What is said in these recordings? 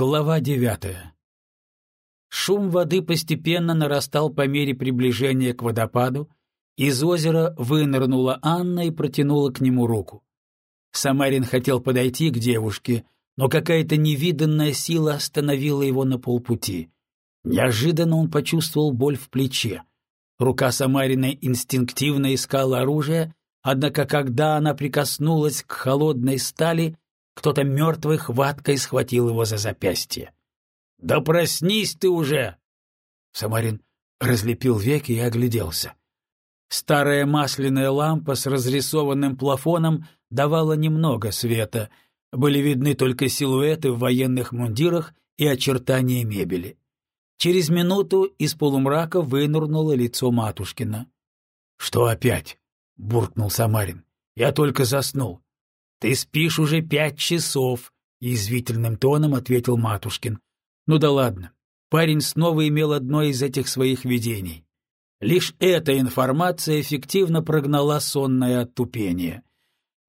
Глава девятая Шум воды постепенно нарастал по мере приближения к водопаду. Из озера вынырнула Анна и протянула к нему руку. Самарин хотел подойти к девушке, но какая-то невиданная сила остановила его на полпути. Неожиданно он почувствовал боль в плече. Рука Самарина инстинктивно искала оружие, однако когда она прикоснулась к холодной стали, кто-то мертвой хваткой схватил его за запястье. «Да проснись ты уже!» Самарин разлепил веки и огляделся. Старая масляная лампа с разрисованным плафоном давала немного света, были видны только силуэты в военных мундирах и очертания мебели. Через минуту из полумрака вынурнуло лицо Матушкина. — Что опять? — буркнул Самарин. — Я только заснул. — Ты спишь уже пять часов, — язвительным тоном ответил Матушкин. — Ну да ладно. Парень снова имел одно из этих своих видений. Лишь эта информация эффективно прогнала сонное оттупение.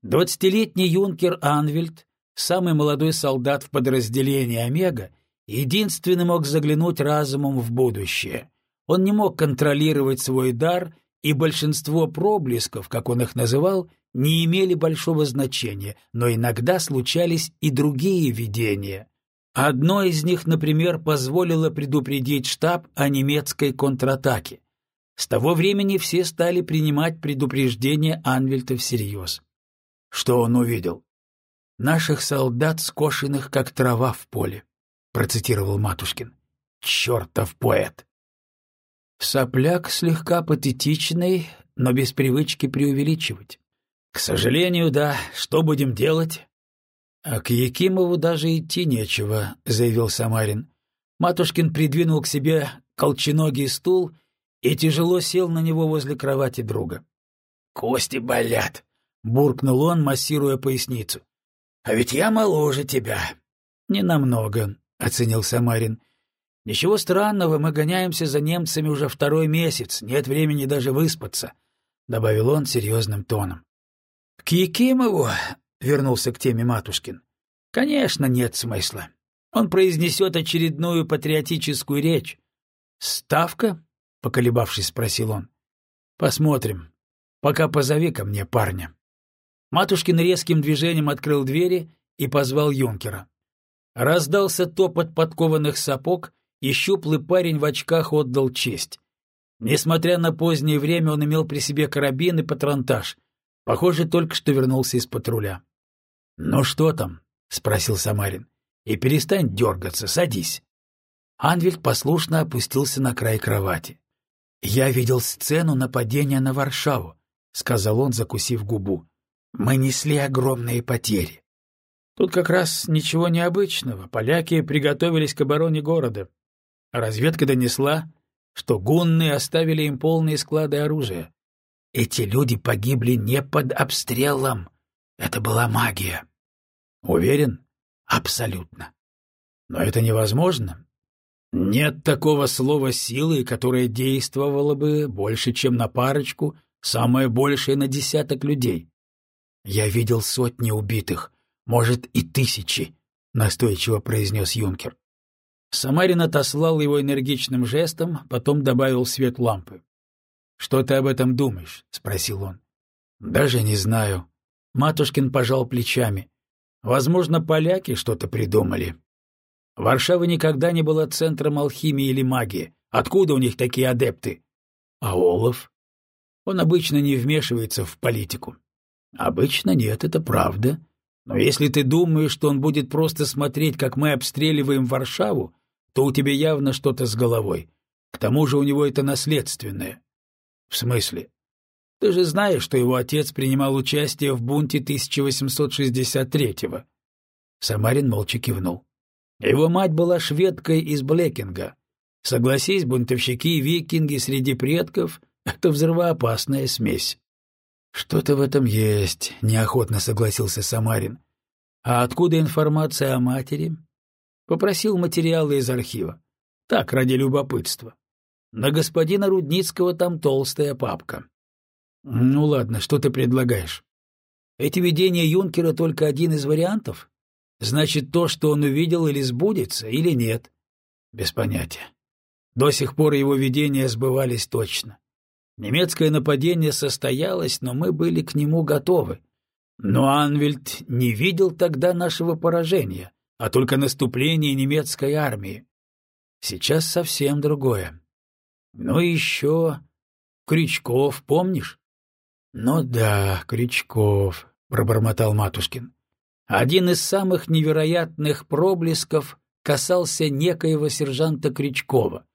Двадцатилетний юнкер Анвельд, самый молодой солдат в подразделении «Омега», единственный мог заглянуть разумом в будущее. Он не мог контролировать свой дар, и большинство проблесков, как он их называл, не имели большого значения, но иногда случались и другие видения. Одно из них, например, позволило предупредить штаб о немецкой контратаке. С того времени все стали принимать предупреждение Анвельта всерьез. Что он увидел? «Наших солдат, скошенных, как трава в поле», — процитировал Матушкин. «Чертов поэт!» Сопляк слегка патетичный, но без привычки преувеличивать. «К сожалению, да. Что будем делать?» «А к Якимову даже идти нечего», — заявил Самарин. Матушкин придвинул к себе колченогий стул и тяжело сел на него возле кровати друга. «Кости болят», — буркнул он, массируя поясницу. «А ведь я моложе тебя». «Ненамного», — оценил Самарин. «Ничего странного, мы гоняемся за немцами уже второй месяц, нет времени даже выспаться», — добавил он серьезным тоном. «К Якимову», — вернулся к теме Матушкин, — «конечно, нет смысла. Он произнесет очередную патриотическую речь. Ставка?» — поколебавшись, спросил он. «Посмотрим. Пока позови ко мне парня». Матушкин резким движением открыл двери и позвал юнкера. Раздался топот подкованных сапог, и щуплый парень в очках отдал честь. Несмотря на позднее время, он имел при себе карабин и патронтаж. Похоже, только что вернулся из патруля. — Ну что там? — спросил Самарин. — И перестань дергаться, садись. Анвельд послушно опустился на край кровати. — Я видел сцену нападения на Варшаву, — сказал он, закусив губу. Мы несли огромные потери. Тут как раз ничего необычного. Поляки приготовились к обороне города. Разведка донесла, что гунны оставили им полные склады оружия. Эти люди погибли не под обстрелом. Это была магия. Уверен? Абсолютно. Но это невозможно. Нет такого слова силы, которое действовало бы больше, чем на парочку, самое большее на десяток людей. «Я видел сотни убитых, может, и тысячи», — настойчиво произнес юнкер. Самарин отослал его энергичным жестом, потом добавил свет лампы. «Что ты об этом думаешь?» — спросил он. «Даже не знаю». Матушкин пожал плечами. «Возможно, поляки что-то придумали. Варшава никогда не была центром алхимии или магии. Откуда у них такие адепты? А Олаф? Он обычно не вмешивается в политику. Обычно нет, это правда. Но если ты думаешь, что он будет просто смотреть, как мы обстреливаем Варшаву, то у тебя явно что-то с головой. К тому же у него это наследственное. В смысле? Ты же знаешь, что его отец принимал участие в бунте 1863-го. Самарин молча кивнул. Его мать была шведкой из Блекинга. Согласись, бунтовщики и викинги среди предков — это взрывоопасная смесь. Что-то в этом есть, неохотно согласился Самарин. А откуда информация о матери? Попросил материалы из архива. Так, ради любопытства. На господина Рудницкого там толстая папка. Ну ладно, что ты предлагаешь? Эти видения юнкера только один из вариантов? значит то, что он увидел, или сбудется, или нет. Без понятия. До сих пор его видения сбывались точно. Немецкое нападение состоялось, но мы были к нему готовы. Но Анвельд не видел тогда нашего поражения, а только наступление немецкой армии. Сейчас совсем другое. Ну и еще Крючков, помнишь? — Ну да, Крючков, — пробормотал Матушкин. Один из самых невероятных проблесков касался некоего сержанта Крючкова.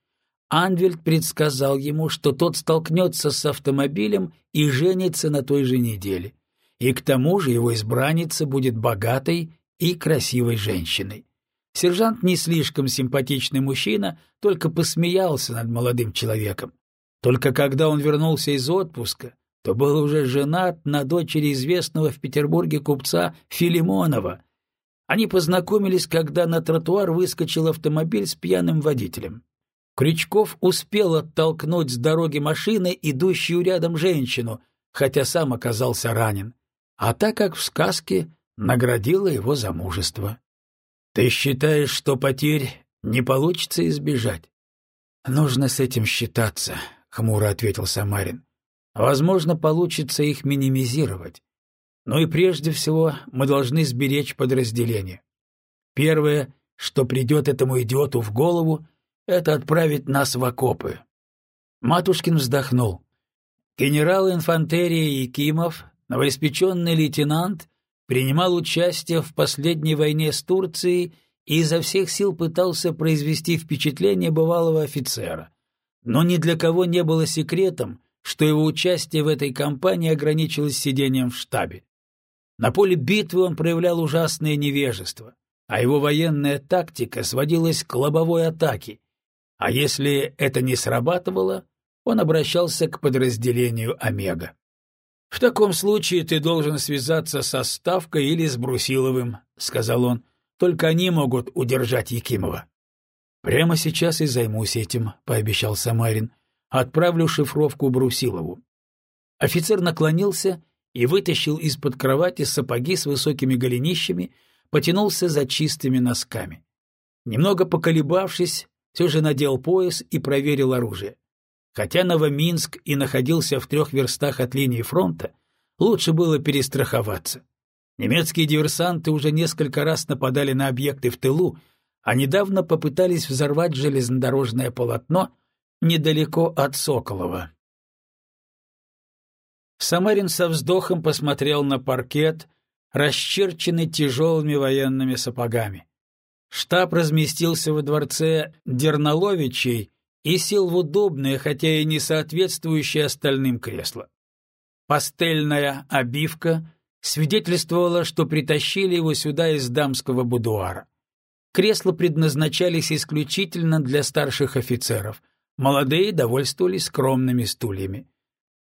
Анвельд предсказал ему, что тот столкнется с автомобилем и женится на той же неделе. И к тому же его избранница будет богатой и красивой женщиной. Сержант не слишком симпатичный мужчина, только посмеялся над молодым человеком. Только когда он вернулся из отпуска, то был уже женат на дочери известного в Петербурге купца Филимонова. Они познакомились, когда на тротуар выскочил автомобиль с пьяным водителем. Крючков успел оттолкнуть с дороги машины, идущую рядом женщину, хотя сам оказался ранен. А так как в сказке наградила его за мужество. Ты считаешь, что потерь не получится избежать? Нужно с этим считаться, хмуро ответил Самарин. Возможно, получится их минимизировать. Но и прежде всего мы должны сберечь подразделение. Первое, что придет этому идиоту в голову, это отправить нас в окопы. Матушкин вздохнул. Генерал инфантерии Якимов, новоиспеченный лейтенант, принимал участие в последней войне с Турцией и изо всех сил пытался произвести впечатление бывалого офицера. Но ни для кого не было секретом, что его участие в этой кампании ограничилось сидением в штабе. На поле битвы он проявлял ужасное невежество, а его военная тактика сводилась к лобовой атаке, а если это не срабатывало, он обращался к подразделению «Омега». «В таком случае ты должен связаться со Ставкой или с Брусиловым», — сказал он. «Только они могут удержать Якимова». «Прямо сейчас и займусь этим», — пообещал Самарин. «Отправлю шифровку Брусилову». Офицер наклонился и вытащил из-под кровати сапоги с высокими голенищами, потянулся за чистыми носками. Немного поколебавшись, все же надел пояс и проверил оружие. Хотя Новоминск и находился в трех верстах от линии фронта, лучше было перестраховаться. Немецкие диверсанты уже несколько раз нападали на объекты в тылу, а недавно попытались взорвать железнодорожное полотно недалеко от Соколова. Самарин со вздохом посмотрел на паркет, расчерченный тяжелыми военными сапогами. Штаб разместился во дворце Дерналовичей и сел в удобное, хотя и не соответствующее остальным кресло. Пастельная обивка свидетельствовала, что притащили его сюда из дамского будуара. Кресла предназначались исключительно для старших офицеров, молодые довольствовались скромными стульями.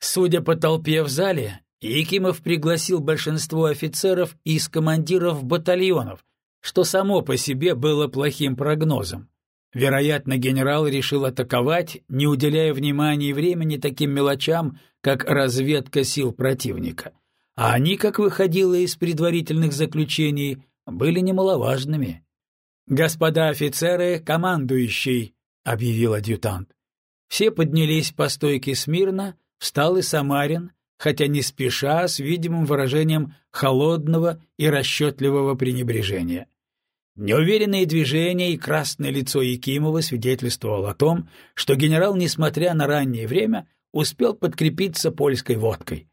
Судя по толпе в зале, Якимов пригласил большинство офицеров из командиров батальонов, что само по себе было плохим прогнозом. Вероятно, генерал решил атаковать, не уделяя внимания и времени таким мелочам, как разведка сил противника. А они, как выходило из предварительных заключений, были немаловажными. «Господа офицеры, командующий», — объявил адъютант. Все поднялись по стойке смирно, встал и Самарин, хотя не спеша, с видимым выражением холодного и расчетливого пренебрежения. Неуверенные движения и красное лицо Якимова свидетельствовало о том, что генерал, несмотря на раннее время, успел подкрепиться польской водкой.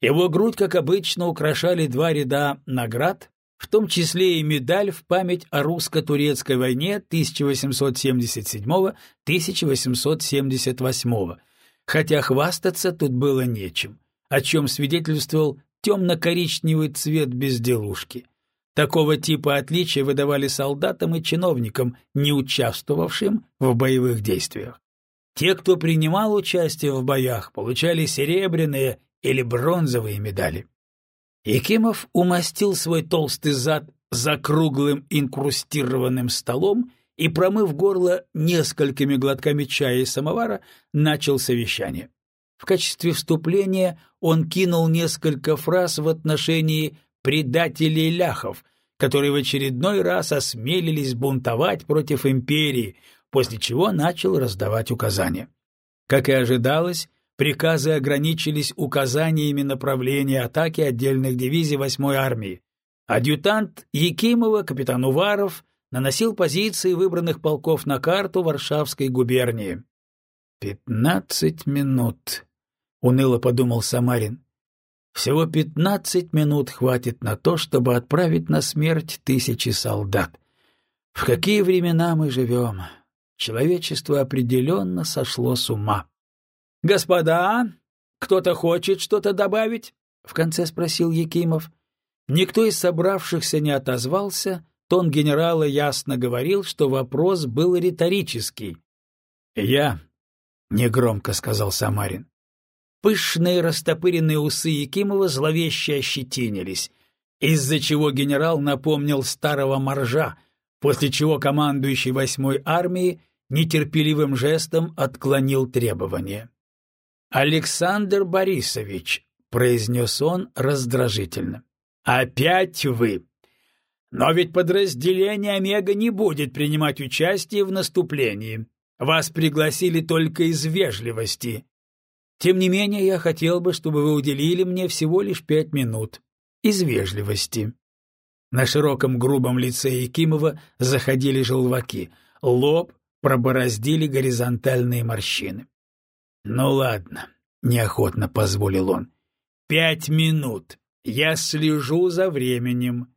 Его грудь, как обычно, украшали два ряда наград, в том числе и медаль в память о русско-турецкой войне 1877-1878, хотя хвастаться тут было нечем, о чем свидетельствовал темно-коричневый цвет безделушки — Такого типа отличия выдавали солдатам и чиновникам, не участвовавшим в боевых действиях. Те, кто принимал участие в боях, получали серебряные или бронзовые медали. Якимов умастил свой толстый зад за круглым инкрустированным столом и, промыв горло несколькими глотками чая из самовара, начал совещание. В качестве вступления он кинул несколько фраз в отношении предателей ляхов, которые в очередной раз осмелились бунтовать против империи, после чего начал раздавать указания. Как и ожидалось, приказы ограничились указаниями направления атаки отдельных дивизий 8-й армии. Адъютант Якимова, капитан Уваров, наносил позиции выбранных полков на карту Варшавской губернии. «Пятнадцать минут», — уныло подумал Самарин. «Всего пятнадцать минут хватит на то, чтобы отправить на смерть тысячи солдат. В какие времена мы живем? Человечество определенно сошло с ума». «Господа, кто-то хочет что-то добавить?» — в конце спросил Якимов. Никто из собравшихся не отозвался, тон генерала ясно говорил, что вопрос был риторический. «Я», — негромко сказал Самарин. Пышные растопыренные усы Якимова зловеще ощетинились, из-за чего генерал напомнил старого моржа, после чего командующий восьмой армией нетерпеливым жестом отклонил требование. «Александр Борисович», — произнес он раздражительно, — «опять вы. Но ведь подразделение Омега не будет принимать участие в наступлении. Вас пригласили только из вежливости. Тем не менее, я хотел бы, чтобы вы уделили мне всего лишь пять минут. Из вежливости». На широком грубом лице Якимова заходили желваки, лоб пробороздили горизонтальные морщины. «Ну ладно», — неохотно позволил он. «Пять минут. Я слежу за временем».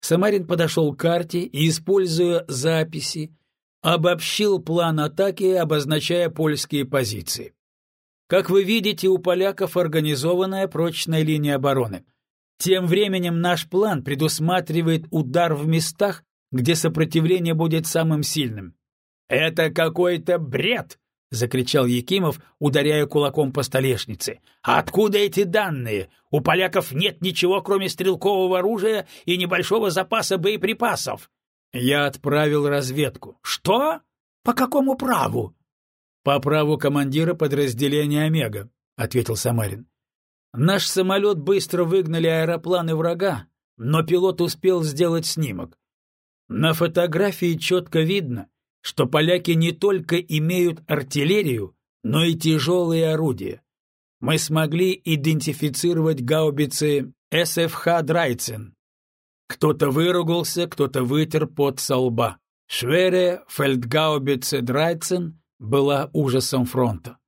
Самарин подошел к карте и, используя записи, обобщил план атаки, обозначая польские позиции. Как вы видите, у поляков организованная прочная линия обороны. Тем временем наш план предусматривает удар в местах, где сопротивление будет самым сильным. «Это какой-то бред!» — закричал Якимов, ударяя кулаком по столешнице. «А откуда эти данные? У поляков нет ничего, кроме стрелкового оружия и небольшого запаса боеприпасов». «Я отправил разведку». «Что? По какому праву?» «По праву командира подразделения «Омега», — ответил Самарин. «Наш самолет быстро выгнали аэропланы врага, но пилот успел сделать снимок. На фотографии четко видно, что поляки не только имеют артиллерию, но и тяжелые орудия. Мы смогли идентифицировать гаубицы СФХ «Драйцен». Кто-то выругался, кто-то вытер пот со лба. Швере фельдгаубице «Драйцен» была ужасом фронта.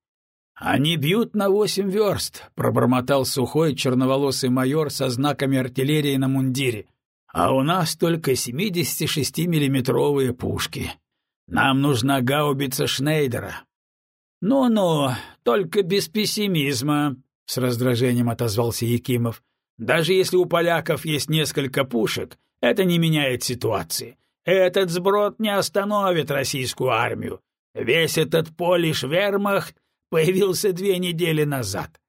«Они бьют на восемь верст», — пробормотал сухой черноволосый майор со знаками артиллерии на мундире. «А у нас только 76-миллиметровые пушки». Нам нужна гаубица Шнейдера. Ну-ну, только без пессимизма, с раздражением отозвался Якимов. Даже если у поляков есть несколько пушек, это не меняет ситуации. Этот сброд не остановит российскую армию. Весь этот полиш вермахт появился две недели назад.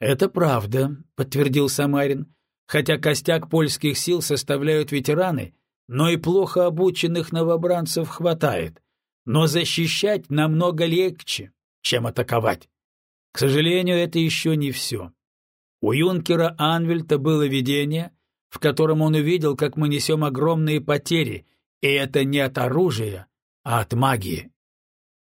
Это правда, подтвердил Самарин, хотя костяк польских сил составляют ветераны, но и плохо обученных новобранцев хватает. Но защищать намного легче, чем атаковать. К сожалению, это еще не все. У юнкера Анвельта было видение, в котором он увидел, как мы несем огромные потери, и это не от оружия, а от магии.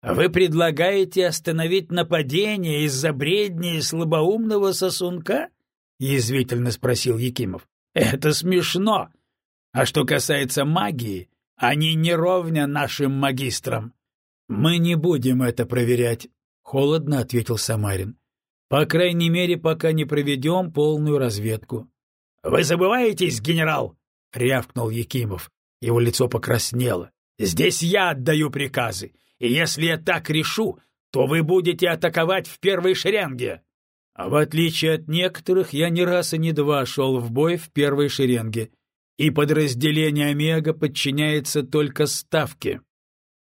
Вы предлагаете остановить нападение из-за бредни и слабоумного сосунка? — язвительно спросил Якимов. — Это смешно. А что касается магии, они не ровня нашим магистрам. Мы не будем это проверять, холодно ответил Самарин. По крайней мере, пока не проведем полную разведку. Вы забываетесь, генерал, рявкнул Якимов. Его лицо покраснело. Здесь я отдаю приказы, и если я так решу, то вы будете атаковать в первой шеренге. А в отличие от некоторых, я не раз и не два шел в бой в первой шеренге, и подразделение Омега подчиняется только Ставке.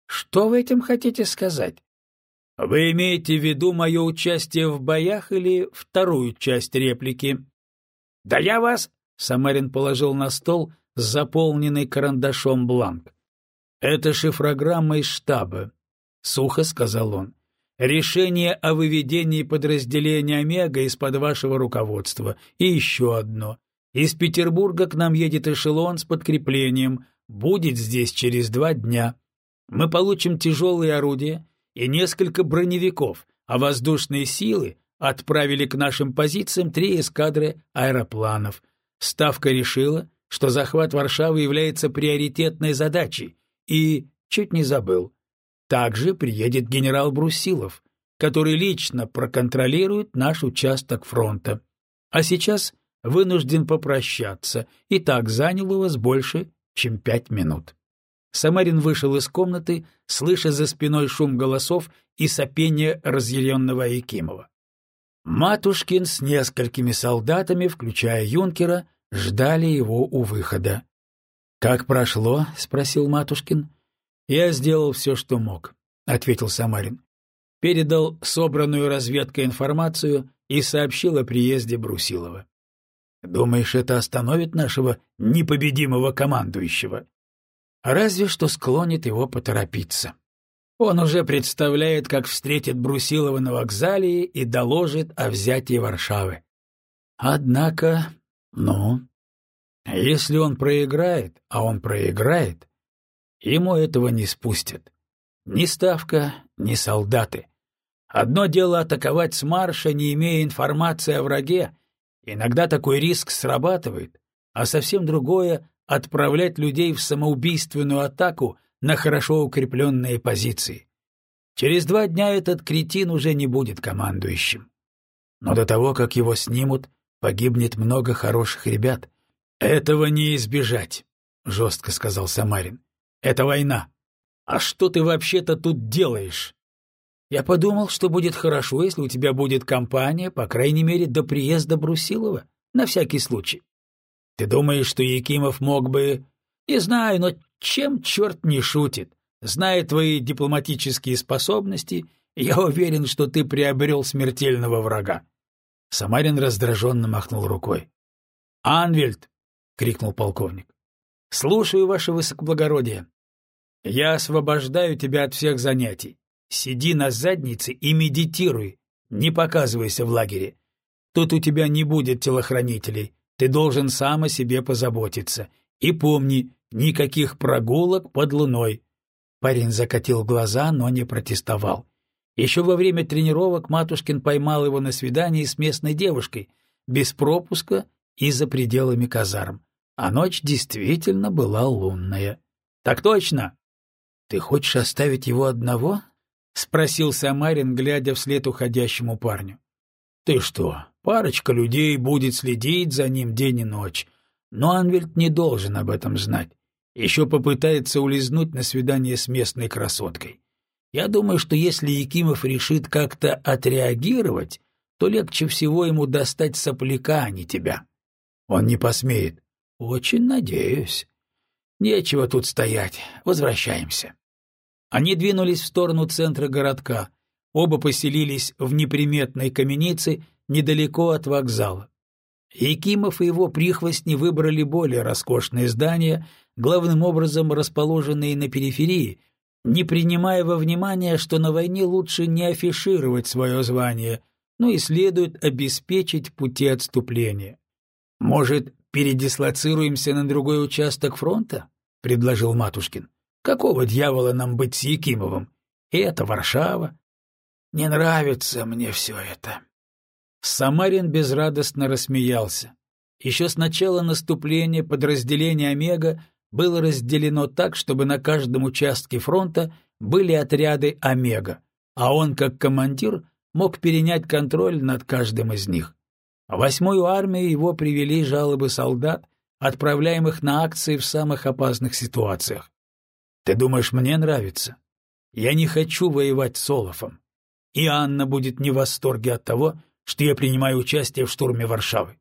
Что вы этим хотите сказать? Вы имеете в виду мое участие в боях или вторую часть реплики? Да я вас... Самарин положил на стол заполненный карандашом бланк. «Это шифрограмма из штаба», — сухо сказал он. «Решение о выведении подразделения «Омега» из-под вашего руководства. И еще одно. Из Петербурга к нам едет эшелон с подкреплением, будет здесь через два дня. Мы получим тяжелые орудия и несколько броневиков, а воздушные силы отправили к нашим позициям три эскадры аэропланов. Ставка решила, что захват Варшавы является приоритетной задачей, и, чуть не забыл, также приедет генерал Брусилов, который лично проконтролирует наш участок фронта. А сейчас вынужден попрощаться, и так занял у вас больше, чем пять минут. Самарин вышел из комнаты, слыша за спиной шум голосов и сопение разъяренного Якимова. Матушкин с несколькими солдатами, включая юнкера, ждали его у выхода. — Как прошло? — спросил Матушкин. — Я сделал все, что мог, — ответил Самарин. Передал собранную разведкой информацию и сообщил о приезде Брусилова. Думаешь, это остановит нашего непобедимого командующего? Разве что склонит его поторопиться. Он уже представляет, как встретит Брусилова на вокзале и доложит о взятии Варшавы. Однако, ну, если он проиграет, а он проиграет, ему этого не спустят. Ни ставка, ни солдаты. Одно дело атаковать с марша, не имея информации о враге, Иногда такой риск срабатывает, а совсем другое — отправлять людей в самоубийственную атаку на хорошо укрепленные позиции. Через два дня этот кретин уже не будет командующим. Но до того, как его снимут, погибнет много хороших ребят. Этого не избежать, — жестко сказал Самарин. Это война. А что ты вообще-то тут делаешь? Я подумал, что будет хорошо, если у тебя будет компания, по крайней мере, до приезда Брусилова, на всякий случай. Ты думаешь, что Якимов мог бы... Не знаю, но чем черт не шутит? Зная твои дипломатические способности, я уверен, что ты приобрел смертельного врага. Самарин раздраженно махнул рукой. — Анвельд! — крикнул полковник. — Слушаю, ваше высокоблагородие. Я освобождаю тебя от всех занятий. Сиди на заднице и медитируй, не показывайся в лагере. Тут у тебя не будет телохранителей, ты должен сам о себе позаботиться. И помни, никаких прогулок под луной. Парень закатил глаза, но не протестовал. Еще во время тренировок Матушкин поймал его на свидании с местной девушкой, без пропуска и за пределами казарм. А ночь действительно была лунная. — Так точно! — Ты хочешь оставить его одного? — спросил Самарин, глядя вслед уходящему парню. — Ты что, парочка людей будет следить за ним день и ночь, но Анвельд не должен об этом знать. Еще попытается улизнуть на свидание с местной красоткой. Я думаю, что если Якимов решит как-то отреагировать, то легче всего ему достать сопляка, а не тебя. Он не посмеет. Очень надеюсь. Нечего тут стоять. Возвращаемся. Они двинулись в сторону центра городка. Оба поселились в неприметной каменице недалеко от вокзала. Якимов и его прихвостни выбрали более роскошные здания, главным образом расположенные на периферии, не принимая во внимание, что на войне лучше не афишировать свое звание, но и следует обеспечить пути отступления. «Может, передислоцируемся на другой участок фронта?» — предложил Матушкин. Какого дьявола нам быть с Якимовым? И это Варшава. Не нравится мне все это. Самарин безрадостно рассмеялся. Еще с начала наступления подразделение «Омега» было разделено так, чтобы на каждом участке фронта были отряды «Омега», а он, как командир, мог перенять контроль над каждым из них. В восьмую армию его привели жалобы солдат, отправляемых на акции в самых опасных ситуациях. Ты думаешь, мне нравится? Я не хочу воевать с Олафом. И Анна будет не в восторге от того, что я принимаю участие в штурме Варшавы.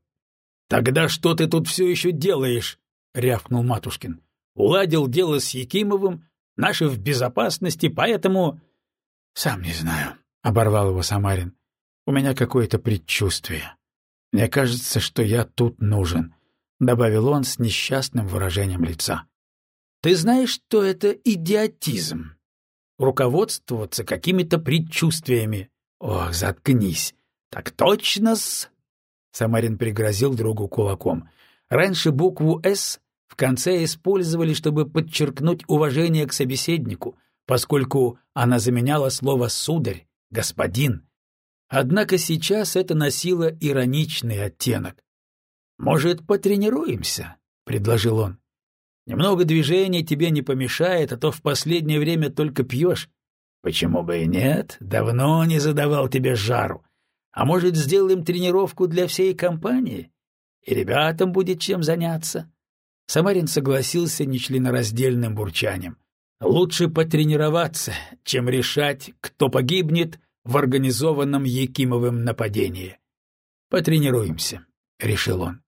Тогда что ты тут все еще делаешь? рявкнул Матушкин. Уладил дело с Якимовым, наши в безопасности, поэтому сам не знаю, оборвал его Самарин. У меня какое-то предчувствие. Мне кажется, что я тут нужен, добавил он с несчастным выражением лица. Ты знаешь, что это идиотизм? Руководствоваться какими-то предчувствиями. Ох, заткнись. Так точно-с. Самарин пригрозил другу кулаком. Раньше букву «С» в конце использовали, чтобы подчеркнуть уважение к собеседнику, поскольку она заменяла слово «сударь», «господин». Однако сейчас это носило ироничный оттенок. «Может, потренируемся?» — предложил он. «Немного движения тебе не помешает, а то в последнее время только пьешь. Почему бы и нет? Давно не задавал тебе жару. А может, сделаем тренировку для всей компании? И ребятам будет чем заняться?» Самарин согласился нечленораздельным бурчанием. «Лучше потренироваться, чем решать, кто погибнет в организованном Якимовым нападении. Потренируемся», — решил он.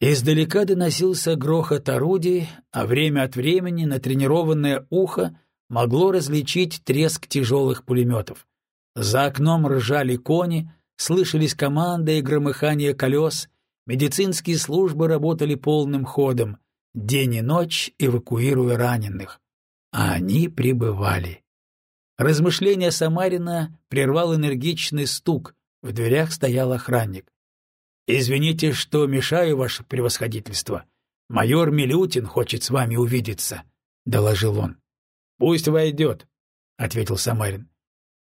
Издалека доносился грохот орудий, а время от времени натренированное ухо могло различить треск тяжелых пулеметов. За окном ржали кони, слышались команды и громыхание колес, медицинские службы работали полным ходом, день и ночь эвакуируя раненых. А они прибывали. Размышления Самарина прервал энергичный стук, в дверях стоял охранник. «Извините, что мешаю, ваше превосходительство. Майор Милютин хочет с вами увидеться», — доложил он. «Пусть войдет», — ответил Самарин.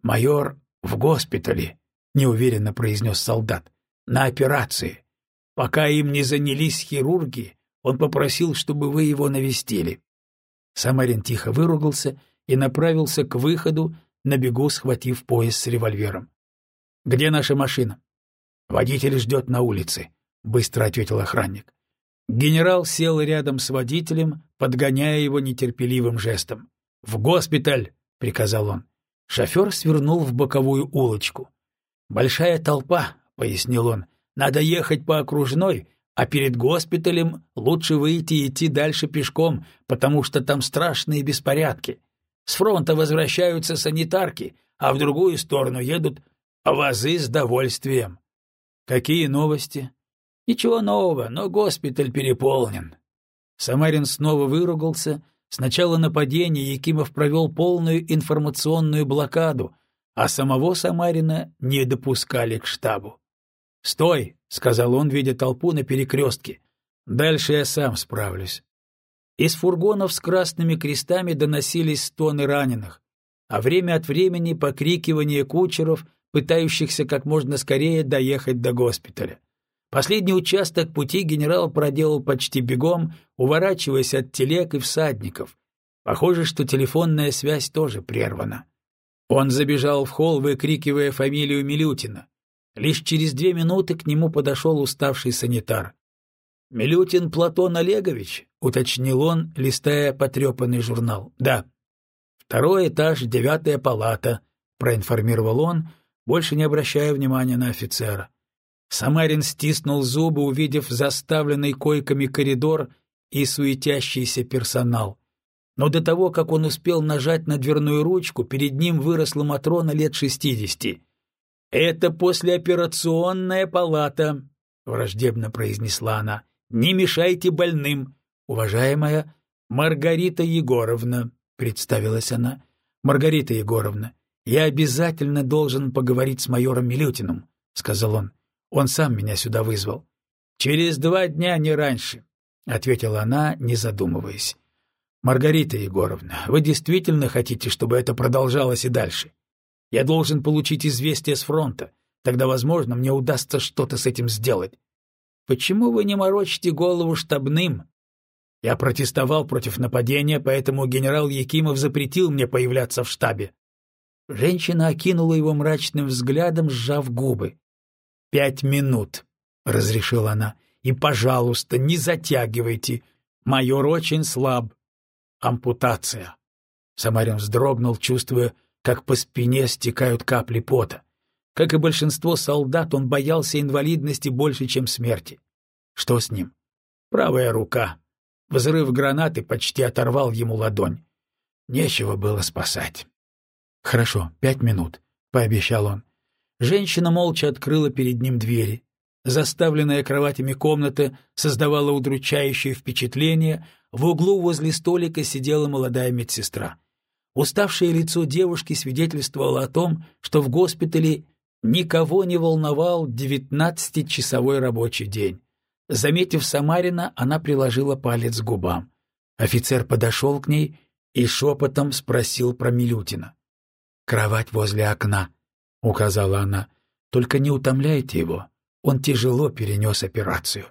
«Майор в госпитале», — неуверенно произнес солдат, — «на операции. Пока им не занялись хирурги, он попросил, чтобы вы его навестили». Самарин тихо выругался и направился к выходу, на бегу схватив пояс с револьвером. «Где наша машина?» «Водитель ждет на улице», — быстро ответил охранник. Генерал сел рядом с водителем, подгоняя его нетерпеливым жестом. «В госпиталь!» — приказал он. Шофер свернул в боковую улочку. «Большая толпа», — пояснил он. «Надо ехать по окружной, а перед госпиталем лучше выйти и идти дальше пешком, потому что там страшные беспорядки. С фронта возвращаются санитарки, а в другую сторону едут вазы с довольствием. Какие новости? Ничего нового, но госпиталь переполнен. Самарин снова выругался. С начала нападения Якимов провел полную информационную блокаду, а самого Самарина не допускали к штабу. «Стой!» — сказал он, видя толпу на перекрестке. «Дальше я сам справлюсь». Из фургонов с красными крестами доносились стоны раненых, а время от времени покрикивание кучеров пытающихся как можно скорее доехать до госпиталя. Последний участок пути генерал проделал почти бегом, уворачиваясь от телег и всадников. Похоже, что телефонная связь тоже прервана. Он забежал в холл, выкрикивая фамилию Милютина. Лишь через две минуты к нему подошел уставший санитар. «Милютин Платон Олегович?» — уточнил он, листая потрепанный журнал. «Да». «Второй этаж, девятая палата», — проинформировал он, — больше не обращая внимания на офицера. Самарин стиснул зубы, увидев заставленный койками коридор и суетящийся персонал. Но до того, как он успел нажать на дверную ручку, перед ним выросла Матрона лет шестидесяти. «Это послеоперационная палата», — враждебно произнесла она. «Не мешайте больным, уважаемая Маргарита Егоровна», — представилась она. «Маргарита Егоровна, «Я обязательно должен поговорить с майором Милютиным», — сказал он. «Он сам меня сюда вызвал». «Через два дня, не раньше», — ответила она, не задумываясь. «Маргарита Егоровна, вы действительно хотите, чтобы это продолжалось и дальше? Я должен получить известие с фронта. Тогда, возможно, мне удастся что-то с этим сделать. Почему вы не морочите голову штабным? Я протестовал против нападения, поэтому генерал Якимов запретил мне появляться в штабе. Женщина окинула его мрачным взглядом, сжав губы. «Пять минут», — разрешила она, — «и, пожалуйста, не затягивайте. Майор очень слаб. Ампутация». Самарин вздрогнул, чувствуя, как по спине стекают капли пота. Как и большинство солдат, он боялся инвалидности больше, чем смерти. Что с ним? Правая рука. Взрыв гранаты почти оторвал ему ладонь. Нечего было спасать. «Хорошо, пять минут», — пообещал он. Женщина молча открыла перед ним двери. Заставленная кроватями комната создавала удручающее впечатление, в углу возле столика сидела молодая медсестра. Уставшее лицо девушки свидетельствовало о том, что в госпитале Никого не волновал девятнадцатичасовой рабочий день. Заметив Самарина, она приложила палец к губам. Офицер подошел к ней и шепотом спросил про Милютина. «Кровать возле окна», — указала она. «Только не утомляйте его. Он тяжело перенес операцию».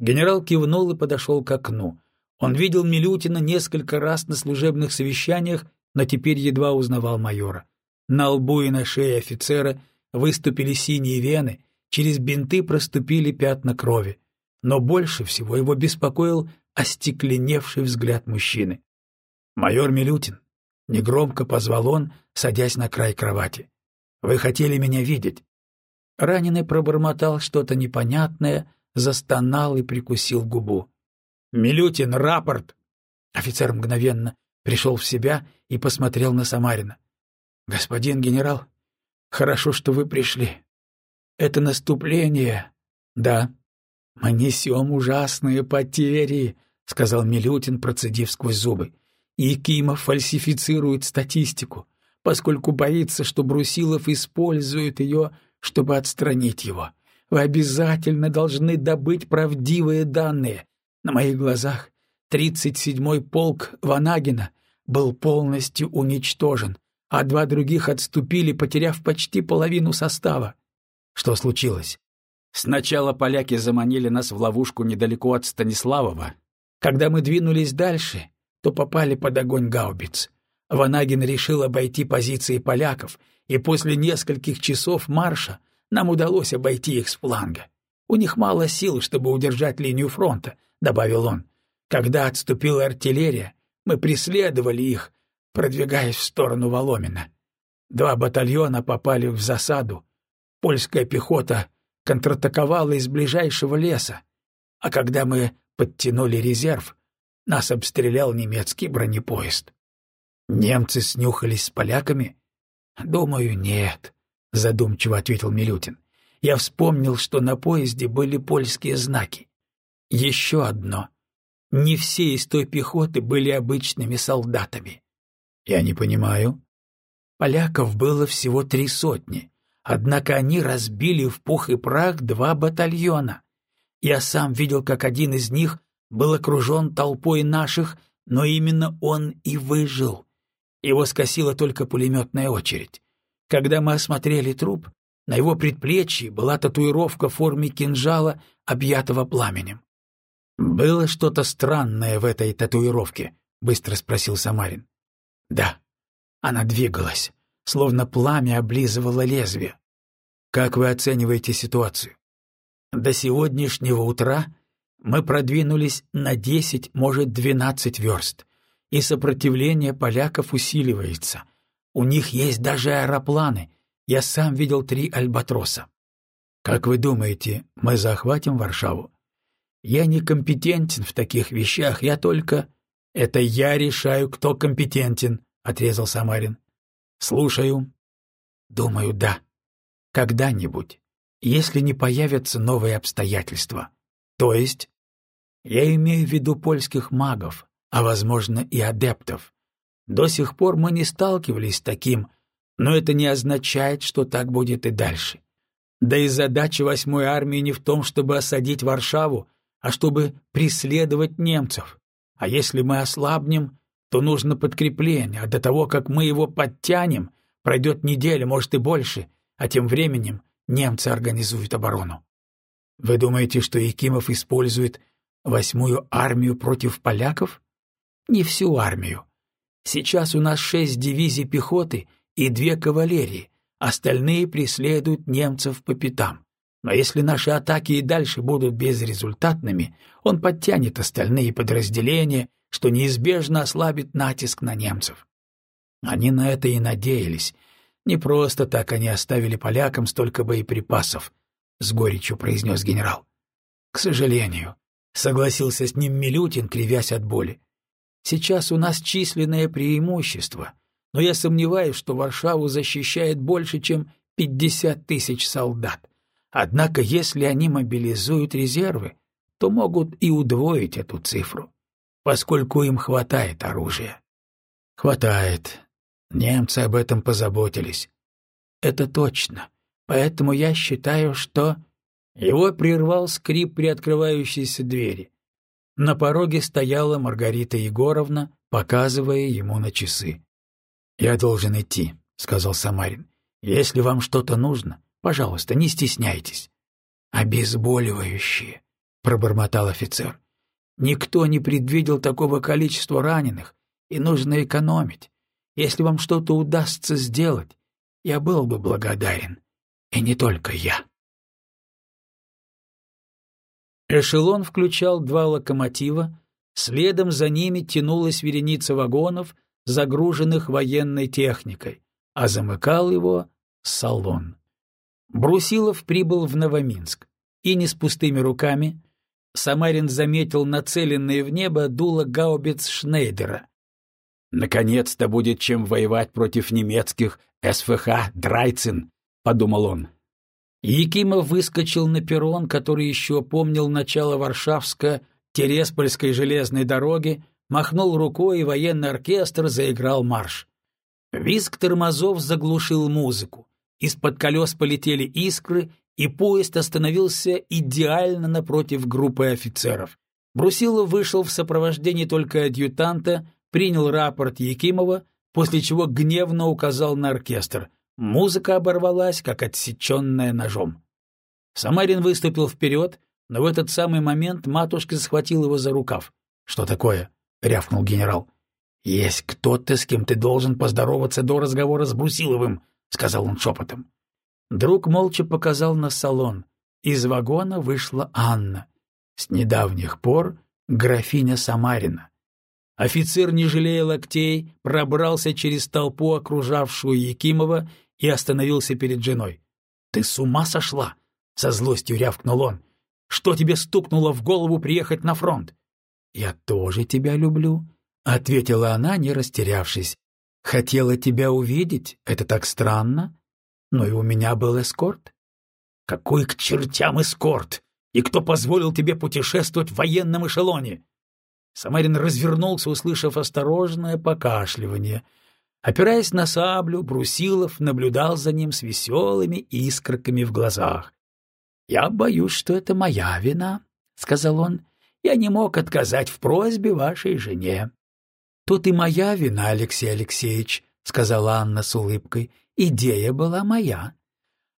Генерал кивнул и подошел к окну. Он видел Милютина несколько раз на служебных совещаниях, но теперь едва узнавал майора. На лбу и на шее офицера выступили синие вены, через бинты проступили пятна крови. Но больше всего его беспокоил остекленевший взгляд мужчины. «Майор Милютин», — негромко позвал он, садясь на край кровати. «Вы хотели меня видеть». Раненый пробормотал что-то непонятное, застонал и прикусил губу. «Милютин, рапорт!» Офицер мгновенно пришел в себя и посмотрел на Самарина. «Господин генерал, хорошо, что вы пришли. Это наступление...» «Да, мы несем ужасные потери», — сказал Милютин, процедив сквозь зубы. «И Кимов фальсифицирует статистику, поскольку боится, что Брусилов использует ее, чтобы отстранить его. Вы обязательно должны добыть правдивые данные. На моих глазах 37-й полк Ванагина был полностью уничтожен, а два других отступили, потеряв почти половину состава. Что случилось? Сначала поляки заманили нас в ловушку недалеко от Станиславова. Когда мы двинулись дальше, то попали под огонь гаубиц. Ванагин решил обойти позиции поляков, и после нескольких часов марша нам удалось обойти их с фланга. У них мало сил, чтобы удержать линию фронта, — добавил он. Когда отступила артиллерия, мы преследовали их, продвигаясь в сторону Воломина. Два батальона попали в засаду. Польская пехота контратаковала из ближайшего леса, а когда мы подтянули резерв, нас обстрелял немецкий бронепоезд. Немцы снюхались с поляками? Думаю, нет. — задумчиво ответил Милютин. «Я вспомнил, что на поезде были польские знаки. Еще одно. Не все из той пехоты были обычными солдатами». «Я не понимаю». Поляков было всего три сотни, однако они разбили в пух и прах два батальона. Я сам видел, как один из них был окружен толпой наших, но именно он и выжил. Его скосила только пулеметная очередь. Когда мы осмотрели труп, на его предплечье была татуировка в форме кинжала, объятого пламенем. «Было что-то странное в этой татуировке?» — быстро спросил Самарин. «Да, она двигалась, словно пламя облизывало лезвие. Как вы оцениваете ситуацию?» «До сегодняшнего утра мы продвинулись на десять, может, двенадцать верст, и сопротивление поляков усиливается — у них есть даже аэропланы. Я сам видел три альбатроса. Как вы думаете, мы захватим Варшаву? Я не компетентен в таких вещах, я только... Это я решаю, кто компетентен, — отрезал Самарин. Слушаю. Думаю, да. Когда-нибудь, если не появятся новые обстоятельства. То есть... Я имею в виду польских магов, а, возможно, и адептов. До сих пор мы не сталкивались с таким, но это не означает, что так будет и дальше. Да и задача восьмой армии не в том, чтобы осадить Варшаву, а чтобы преследовать немцев. А если мы ослабнем, то нужно подкрепление, а до того, как мы его подтянем, пройдет неделя, может и больше, а тем временем немцы организуют оборону. Вы думаете, что Якимов использует восьмую армию против поляков? Не всю армию, Сейчас у нас шесть дивизий пехоты и две кавалерии, остальные преследуют немцев по пятам. Но если наши атаки и дальше будут безрезультатными, он подтянет остальные подразделения, что неизбежно ослабит натиск на немцев. Они на это и надеялись. Не просто так они оставили полякам столько боеприпасов, — с горечью произнес генерал. — К сожалению, — согласился с ним Милютин, кривясь от боли. Сейчас у нас численное преимущество, но я сомневаюсь, что Варшаву защищает больше, чем 50 тысяч солдат. Однако если они мобилизуют резервы, то могут и удвоить эту цифру, поскольку им хватает оружия. Хватает. Немцы об этом позаботились. Это точно. Поэтому я считаю, что...» Его прервал скрип приоткрывающейся двери. На пороге стояла Маргарита Егоровна, показывая ему на часы. «Я должен идти», — сказал Самарин. «Если вам что-то нужно, пожалуйста, не стесняйтесь». «Обезболивающие», — пробормотал офицер. «Никто не предвидел такого количества раненых, и нужно экономить. Если вам что-то удастся сделать, я был бы благодарен. И не только я». Эшелон включал два локомотива, следом за ними тянулась вереница вагонов, загруженных военной техникой, а замыкал его салон. Брусилов прибыл в Новоминск, и не с пустыми руками. Самарин заметил нацеленные в небо дуло гаубиц Шнейдера. «Наконец-то будет чем воевать против немецких СФХ Драйцин», — подумал он. Якимов выскочил на перрон, который еще помнил начало Варшавско-Тереспольской железной дороги, махнул рукой, и военный оркестр заиграл марш. Визг тормозов заглушил музыку. Из-под колес полетели искры, и поезд остановился идеально напротив группы офицеров. Брусилов вышел в сопровождении только адъютанта, принял рапорт Якимова, после чего гневно указал на оркестр. Музыка оборвалась, как отсеченная ножом. Самарин выступил вперед, но в этот самый момент матушка схватил его за рукав. «Что такое?» — рявкнул генерал. «Есть кто-то, с кем ты должен поздороваться до разговора с Брусиловым», — сказал он шепотом. Друг молча показал на салон. Из вагона вышла Анна. С недавних пор графиня Самарина. Офицер, не жалея локтей, пробрался через толпу, окружавшую Якимова, и остановился перед женой. «Ты с ума сошла?» — со злостью рявкнул он. «Что тебе стукнуло в голову приехать на фронт?» «Я тоже тебя люблю», — ответила она, не растерявшись. «Хотела тебя увидеть, это так странно. Но и у меня был эскорт». «Какой к чертям эскорт? И кто позволил тебе путешествовать в военном эшелоне?» Самарин развернулся, услышав осторожное покашливание — Опираясь на саблю, Брусилов наблюдал за ним с веселыми искорками в глазах. — Я боюсь, что это моя вина, — сказал он. — Я не мог отказать в просьбе вашей жене. — Тут и моя вина, Алексей Алексеевич, — сказала Анна с улыбкой. — Идея была моя.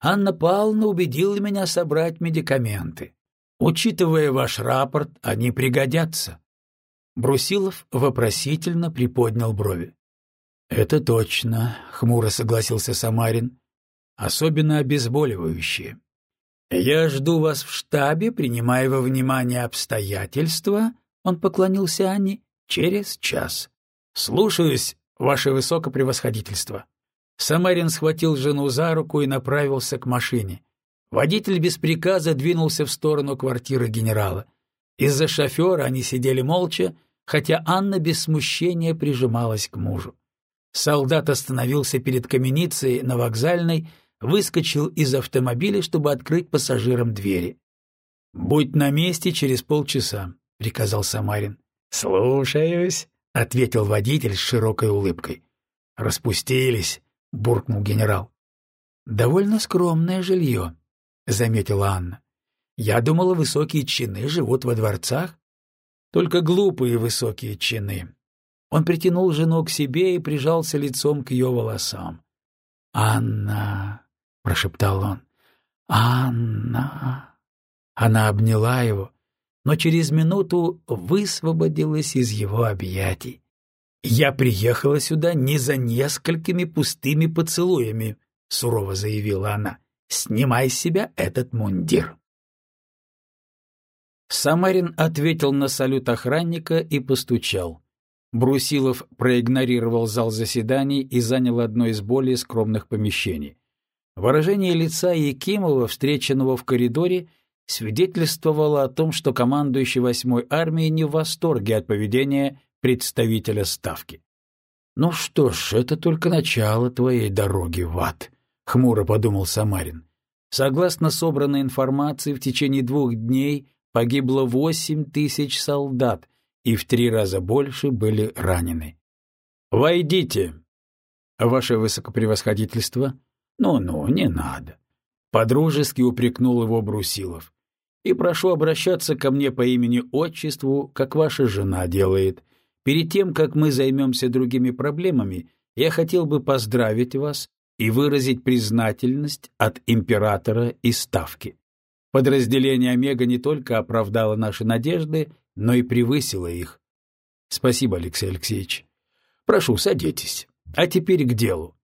Анна Павловна убедила меня собрать медикаменты. Учитывая ваш рапорт, они пригодятся. Брусилов вопросительно приподнял брови. «Это точно», — хмуро согласился Самарин. «Особенно обезболивающие. Я жду вас в штабе, принимая во внимание обстоятельства», — он поклонился Анне, — «через час». «Слушаюсь, ваше высокопревосходительство». Самарин схватил жену за руку и направился к машине. Водитель без приказа двинулся в сторону квартиры генерала. Из-за шофера они сидели молча, хотя Анна без смущения прижималась к мужу. Солдат остановился перед каменицей на вокзальной, выскочил из автомобиля, чтобы открыть пассажирам двери. «Будь на месте через полчаса», — приказал Самарин. «Слушаюсь», — ответил водитель с широкой улыбкой. «Распустились», — буркнул генерал. «Довольно скромное жилье», — заметила Анна. «Я думала, высокие чины живут во дворцах». «Только глупые высокие чины», он притянул жену к себе и прижался лицом к ее волосам. «Анна!» — прошептал он. «Анна!» Она обняла его, но через минуту высвободилась из его объятий. «Я приехала сюда не за несколькими пустыми поцелуями», — сурово заявила она. «Снимай с себя этот мундир». Самарин ответил на салют охранника и постучал. Брусилов проигнорировал зал заседаний и занял одно из более скромных помещений. Выражение лица Якимова, встреченного в коридоре, свидетельствовало о том, что командующий восьмой армией не в восторге от поведения представителя Ставки. «Ну что ж, это только начало твоей дороги в ад», — хмуро подумал Самарин. Согласно собранной информации, в течение двух дней погибло восемь тысяч солдат, и в три раза больше были ранены. «Войдите!» «Ваше высокопревосходительство?» «Ну-ну, не надо. Подружески упрекнул его Брусилов. И прошу обращаться ко мне по имени-отчеству, как ваша жена делает. Перед тем, как мы займемся другими проблемами, я хотел бы поздравить вас и выразить признательность от императора и ставки. Подразделение Омега не только оправдало наши надежды, но и превысило их. Спасибо, Алексей Алексеевич. Прошу, садитесь. А теперь к делу.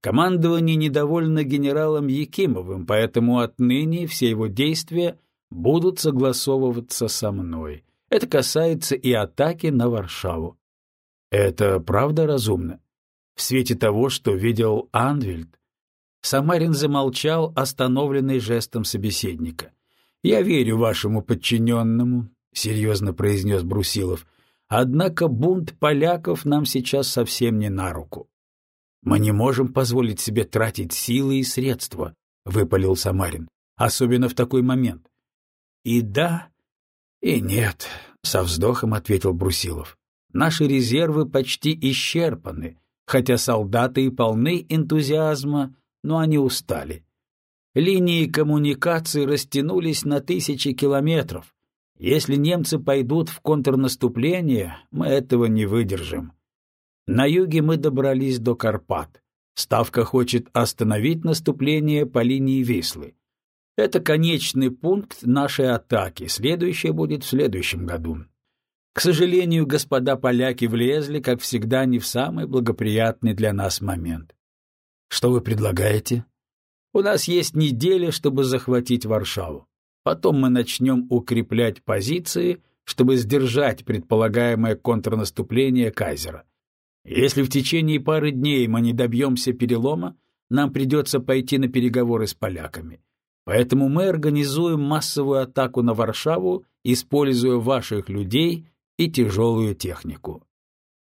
Командование недовольно генералом Якимовым, поэтому отныне все его действия будут согласовываться со мной. Это касается и атаки на Варшаву. Это правда разумно? В свете того, что видел Анвельд, Самарин замолчал, остановленный жестом собеседника. «Я верю вашему подчиненному», — серьезно произнес Брусилов. «Однако бунт поляков нам сейчас совсем не на руку. «Мы не можем позволить себе тратить силы и средства», — выпалил Самарин, «особенно в такой момент». «И да, и нет», — со вздохом ответил Брусилов. «Наши резервы почти исчерпаны, хотя солдаты и полны энтузиазма, но они устали. Линии коммуникации растянулись на тысячи километров. Если немцы пойдут в контрнаступление, мы этого не выдержим. На юге мы добрались до Карпат. Ставка хочет остановить наступление по линии Вислы. Это конечный пункт нашей атаки, следующее будет в следующем году. К сожалению, господа поляки влезли, как всегда, не в самый благоприятный для нас момент. Что вы предлагаете? У нас есть неделя, чтобы захватить Варшаву. Потом мы начнем укреплять позиции, чтобы сдержать предполагаемое контрнаступление Кайзера. Если в течение пары дней мы не добьемся перелома, нам придется пойти на переговоры с поляками. Поэтому мы организуем массовую атаку на Варшаву, используя ваших людей и тяжелую технику.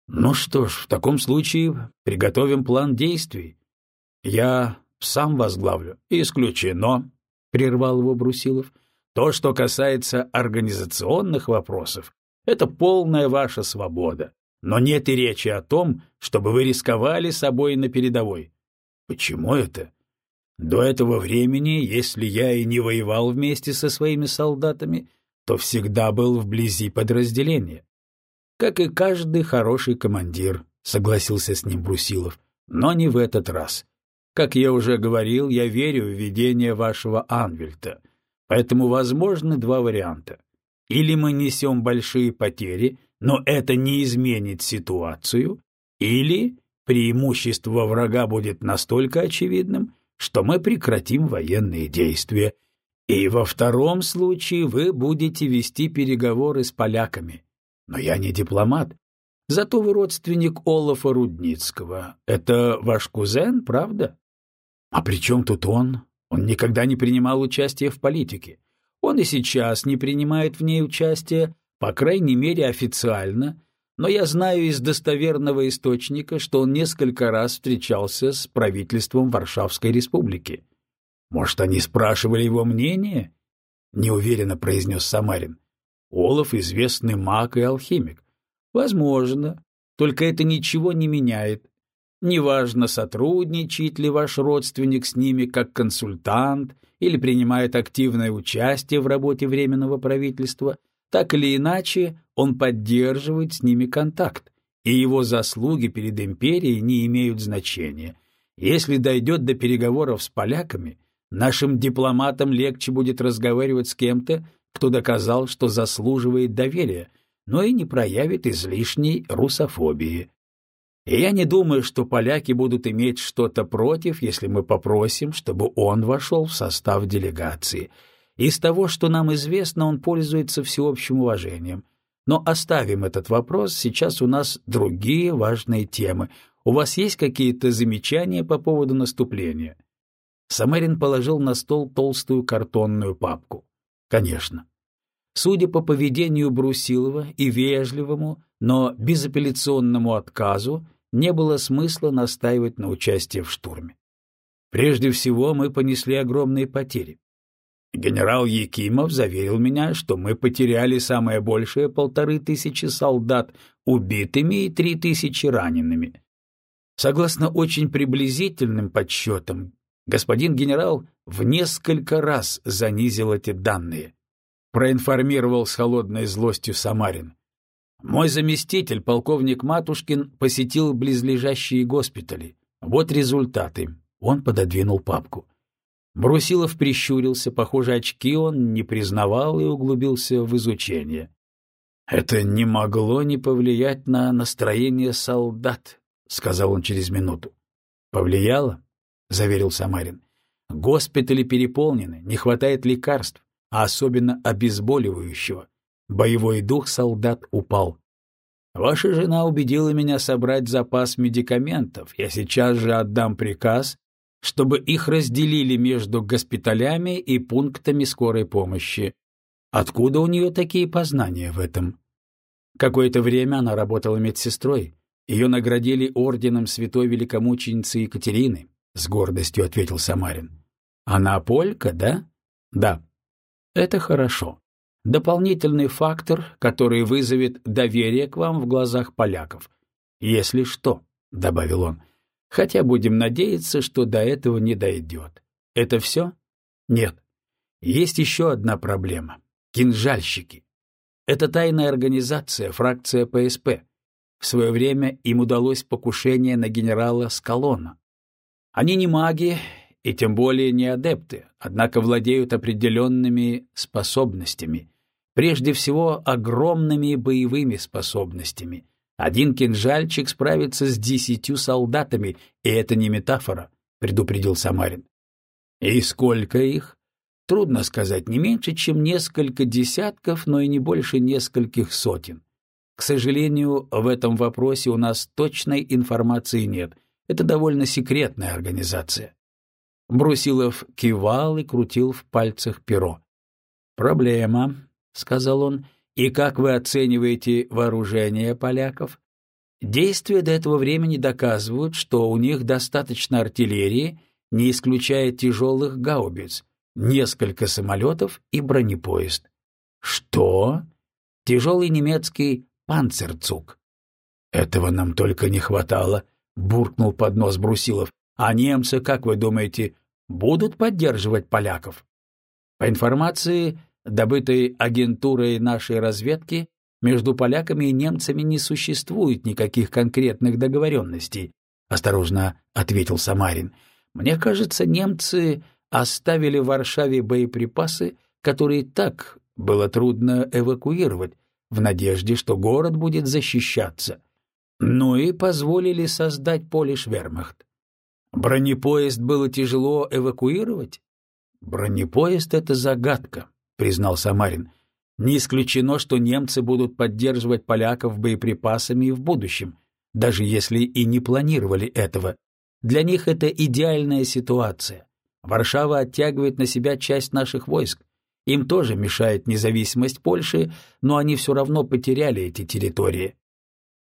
Ну что ж, в таком случае приготовим план действий. Я сам возглавлю. Исключено, — прервал его Брусилов. То, что касается организационных вопросов, это полная ваша свобода. Но нет и речи о том, чтобы вы рисковали собой на передовой. Почему это? До этого времени, если я и не воевал вместе со своими солдатами, то всегда был вблизи подразделения. Как и каждый хороший командир, согласился с ним Брусилов, но не в этот раз. Как я уже говорил, я верю в видение вашего Анвельта, поэтому возможны два варианта. Или мы несем большие потери но это не изменит ситуацию, или преимущество врага будет настолько очевидным, что мы прекратим военные действия, и во втором случае вы будете вести переговоры с поляками. Но я не дипломат. Зато вы родственник Олафа Рудницкого. Это ваш кузен, правда? А при чем тут он? Он никогда не принимал участия в политике. Он и сейчас не принимает в ней участия, по крайней мере официально, но я знаю из достоверного источника, что он несколько раз встречался с правительством Варшавской республики. Может, они спрашивали его мнение? Неуверенно произнес Самарин. Олаф — известный маг и алхимик. Возможно, только это ничего не меняет. Неважно, сотрудничает ли ваш родственник с ними как консультант или принимает активное участие в работе Временного правительства, так или иначе, он поддерживает с ними контакт, и его заслуги перед империей не имеют значения. Если дойдет до переговоров с поляками, нашим дипломатам легче будет разговаривать с кем-то, кто доказал, что заслуживает доверия, но и не проявит излишней русофобии. И я не думаю, что поляки будут иметь что-то против, если мы попросим, чтобы он вошел в состав делегации — из того, что нам известно, он пользуется всеобщим уважением. Но оставим этот вопрос, сейчас у нас другие важные темы. У вас есть какие-то замечания по поводу наступления? Самарин положил на стол толстую картонную папку. Конечно. Судя по поведению Брусилова и вежливому, но безапелляционному отказу, не было смысла настаивать на участии в штурме. Прежде всего, мы понесли огромные потери. Генерал Якимов заверил меня, что мы потеряли самое большее полторы тысячи солдат убитыми и три тысячи ранеными. Согласно очень приблизительным подсчетам, Господин генерал в несколько раз занизил эти данные. Проинформировал с холодной злостью Самарин. Мой заместитель, полковник Матушкин, посетил близлежащие госпитали. Вот результаты. Он пододвинул папку. Брусилов прищурился, похоже, очки он не признавал и углубился в изучение. «Это не могло не повлиять на настроение солдат», — сказал он через минуту. «Повлияло?» — заверил Самарин. «Госпитали переполнены, не хватает лекарств, а особенно обезболивающего. Боевой дух солдат упал. Ваша жена убедила меня собрать запас медикаментов. Я сейчас же отдам приказ, чтобы их разделили между госпиталями и пунктами скорой помощи. Откуда у нее такие познания в этом? Какое-то время она работала медсестрой. Ее наградили орденом святой великомученицы Екатерины, — с гордостью ответил Самарин. Она полька, да? Да. Это хорошо. Дополнительный фактор, который вызовет доверие к вам в глазах поляков. Если что, — добавил он, — хотя будем надеяться, что до этого не дойдет. Это все? Нет. Есть еще одна проблема. Кинжальщики. Это тайная организация, фракция ПСП. В свое время им удалось покушение на генерала Скалона. Они не маги и тем более не адепты, однако владеют определенными способностями, прежде всего огромными боевыми способностями. Один кинжальчик справится с десятью солдатами, и это не метафора, предупредил Самарин. И сколько их? Трудно сказать, не меньше, чем несколько десятков, но и не больше нескольких сотен. К сожалению, в этом вопросе у нас точной информации нет — это довольно секретная организация. Брусилов кивал и крутил в пальцах перо. «Проблема», — сказал он, — «и как вы оцениваете вооружение поляков?» Действия до этого времени доказывают, что у них достаточно артиллерии, не исключая тяжелых гаубиц, несколько самолетов и бронепоезд. Что? Тяжелый немецкий панцерцуг. Этого нам только не хватало, буркнул под нос Брусилов. А немцы, как вы думаете, будут поддерживать поляков? По информации, добытой агентурой нашей разведки, между поляками и немцами не существует никаких конкретных договоренностей, осторожно ответил Самарин. Мне кажется, немцы оставили в Варшаве боеприпасы, которые так было трудно эвакуировать, в надежде, что город будет защищаться. Ну и позволили создать поле Швермахт. Бронепоезд было тяжело эвакуировать? Бронепоезд — это загадка, признал Самарин. Не исключено, что немцы будут поддерживать поляков боеприпасами и в будущем, даже если и не планировали этого. Для них это идеальная ситуация. Варшава оттягивает на себя часть наших войск. Им тоже мешает независимость Польши, но они все равно потеряли эти территории.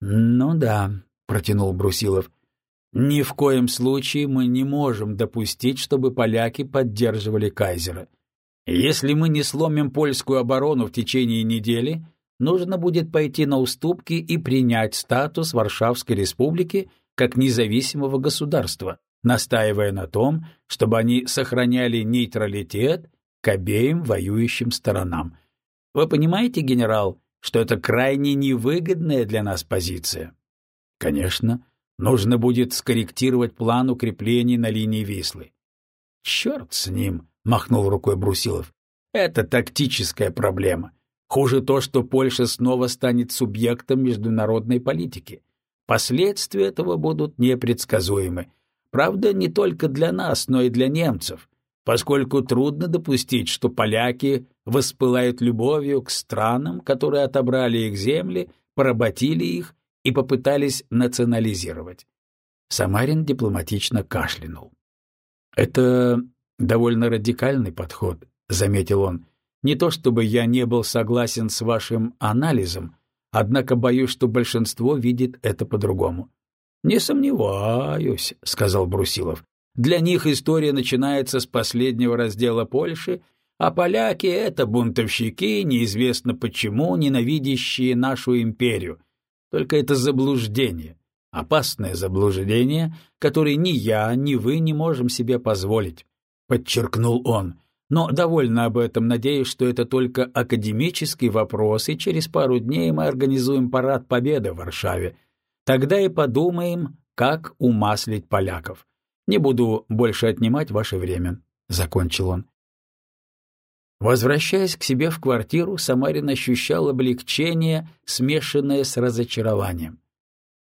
«Ну да», — протянул Брусилов. «Ни в коем случае мы не можем допустить, чтобы поляки поддерживали кайзера. Если мы не сломим польскую оборону в течение недели, нужно будет пойти на уступки и принять статус Варшавской республики как независимого государства, настаивая на том, чтобы они сохраняли нейтралитет к обеим воюющим сторонам. Вы понимаете, генерал, что это крайне невыгодная для нас позиция. Конечно, нужно будет скорректировать план укреплений на линии Вислы. «Черт с ним!» — махнул рукой Брусилов. «Это тактическая проблема. Хуже то, что Польша снова станет субъектом международной политики. Последствия этого будут непредсказуемы. Правда, не только для нас, но и для немцев поскольку трудно допустить, что поляки воспылают любовью к странам, которые отобрали их земли, поработили их и попытались национализировать. Самарин дипломатично кашлянул. «Это довольно радикальный подход», — заметил он. «Не то чтобы я не был согласен с вашим анализом, однако боюсь, что большинство видит это по-другому». «Не сомневаюсь», — сказал Брусилов. Для них история начинается с последнего раздела Польши, а поляки — это бунтовщики, неизвестно почему, ненавидящие нашу империю. Только это заблуждение. Опасное заблуждение, которое ни я, ни вы не можем себе позволить, — подчеркнул он. Но довольно об этом, надеюсь, что это только академический вопрос, и через пару дней мы организуем парад Победы в Варшаве. Тогда и подумаем, как умаслить поляков. Не буду больше отнимать ваше время, — закончил он. Возвращаясь к себе в квартиру, Самарин ощущал облегчение, смешанное с разочарованием.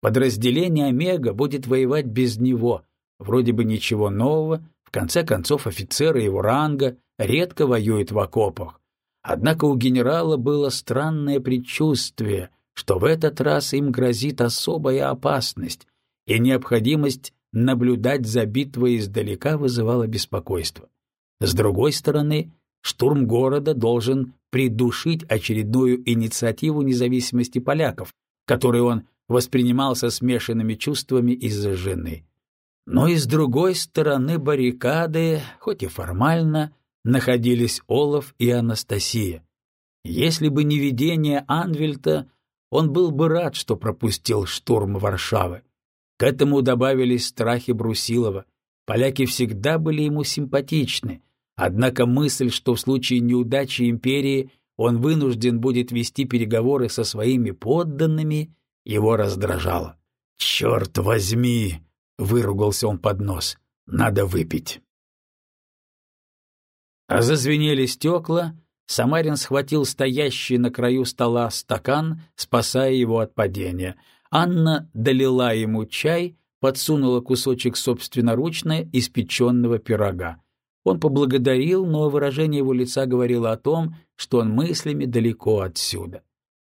Подразделение «Омега» будет воевать без него. Вроде бы ничего нового, в конце концов офицеры его ранга редко воюют в окопах. Однако у генерала было странное предчувствие, что в этот раз им грозит особая опасность, и необходимость наблюдать за битвой издалека вызывала беспокойство. С другой стороны, штурм города должен придушить очередную инициативу независимости поляков, которую он воспринимал со смешанными чувствами из-за жены. Но и с другой стороны баррикады, хоть и формально, находились Олаф и Анастасия. Если бы не видение Анвельта, он был бы рад, что пропустил штурм Варшавы. К этому добавились страхи Брусилова. Поляки всегда были ему симпатичны, Однако мысль, что в случае неудачи империи он вынужден будет вести переговоры со своими подданными, его раздражала. «Черт возьми!» — выругался он под нос. «Надо выпить». А зазвенели стекла, Самарин схватил стоящий на краю стола стакан, спасая его от падения. Анна долила ему чай, подсунула кусочек собственноручно испеченного пирога. Он поблагодарил, но выражение его лица говорило о том, что он мыслями далеко отсюда.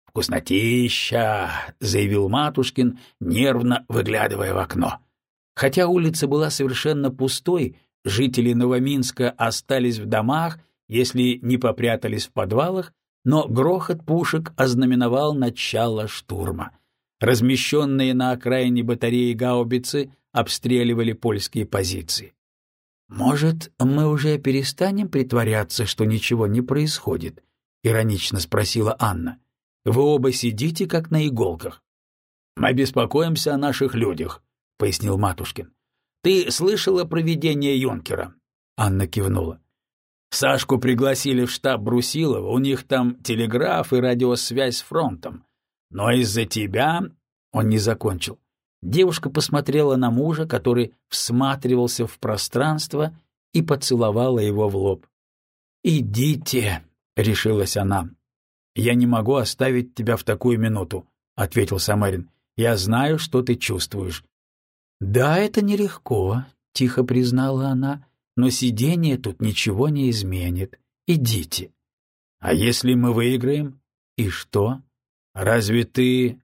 «Вкуснотища!» — заявил Матушкин, нервно выглядывая в окно. Хотя улица была совершенно пустой, жители Новоминска остались в домах, если не попрятались в подвалах, но грохот пушек ознаменовал начало штурма. Размещенные на окраине батареи гаубицы обстреливали польские позиции. «Может, мы уже перестанем притворяться, что ничего не происходит?» — иронично спросила Анна. «Вы оба сидите, как на иголках». «Мы беспокоимся о наших людях», — пояснил Матушкин. «Ты слышала про видение Юнкера?» Анна кивнула. «Сашку пригласили в штаб Брусилова, у них там телеграф и радиосвязь с фронтом. Но из-за тебя...» Он не закончил. Девушка посмотрела на мужа, который всматривался в пространство, и поцеловала его в лоб. «Идите», — решилась она. «Я не могу оставить тебя в такую минуту», — ответил Самарин. «Я знаю, что ты чувствуешь». «Да, это нелегко», — тихо признала она, «но сидение тут ничего не изменит. Идите». «А если мы выиграем?» «И что? Разве ты...»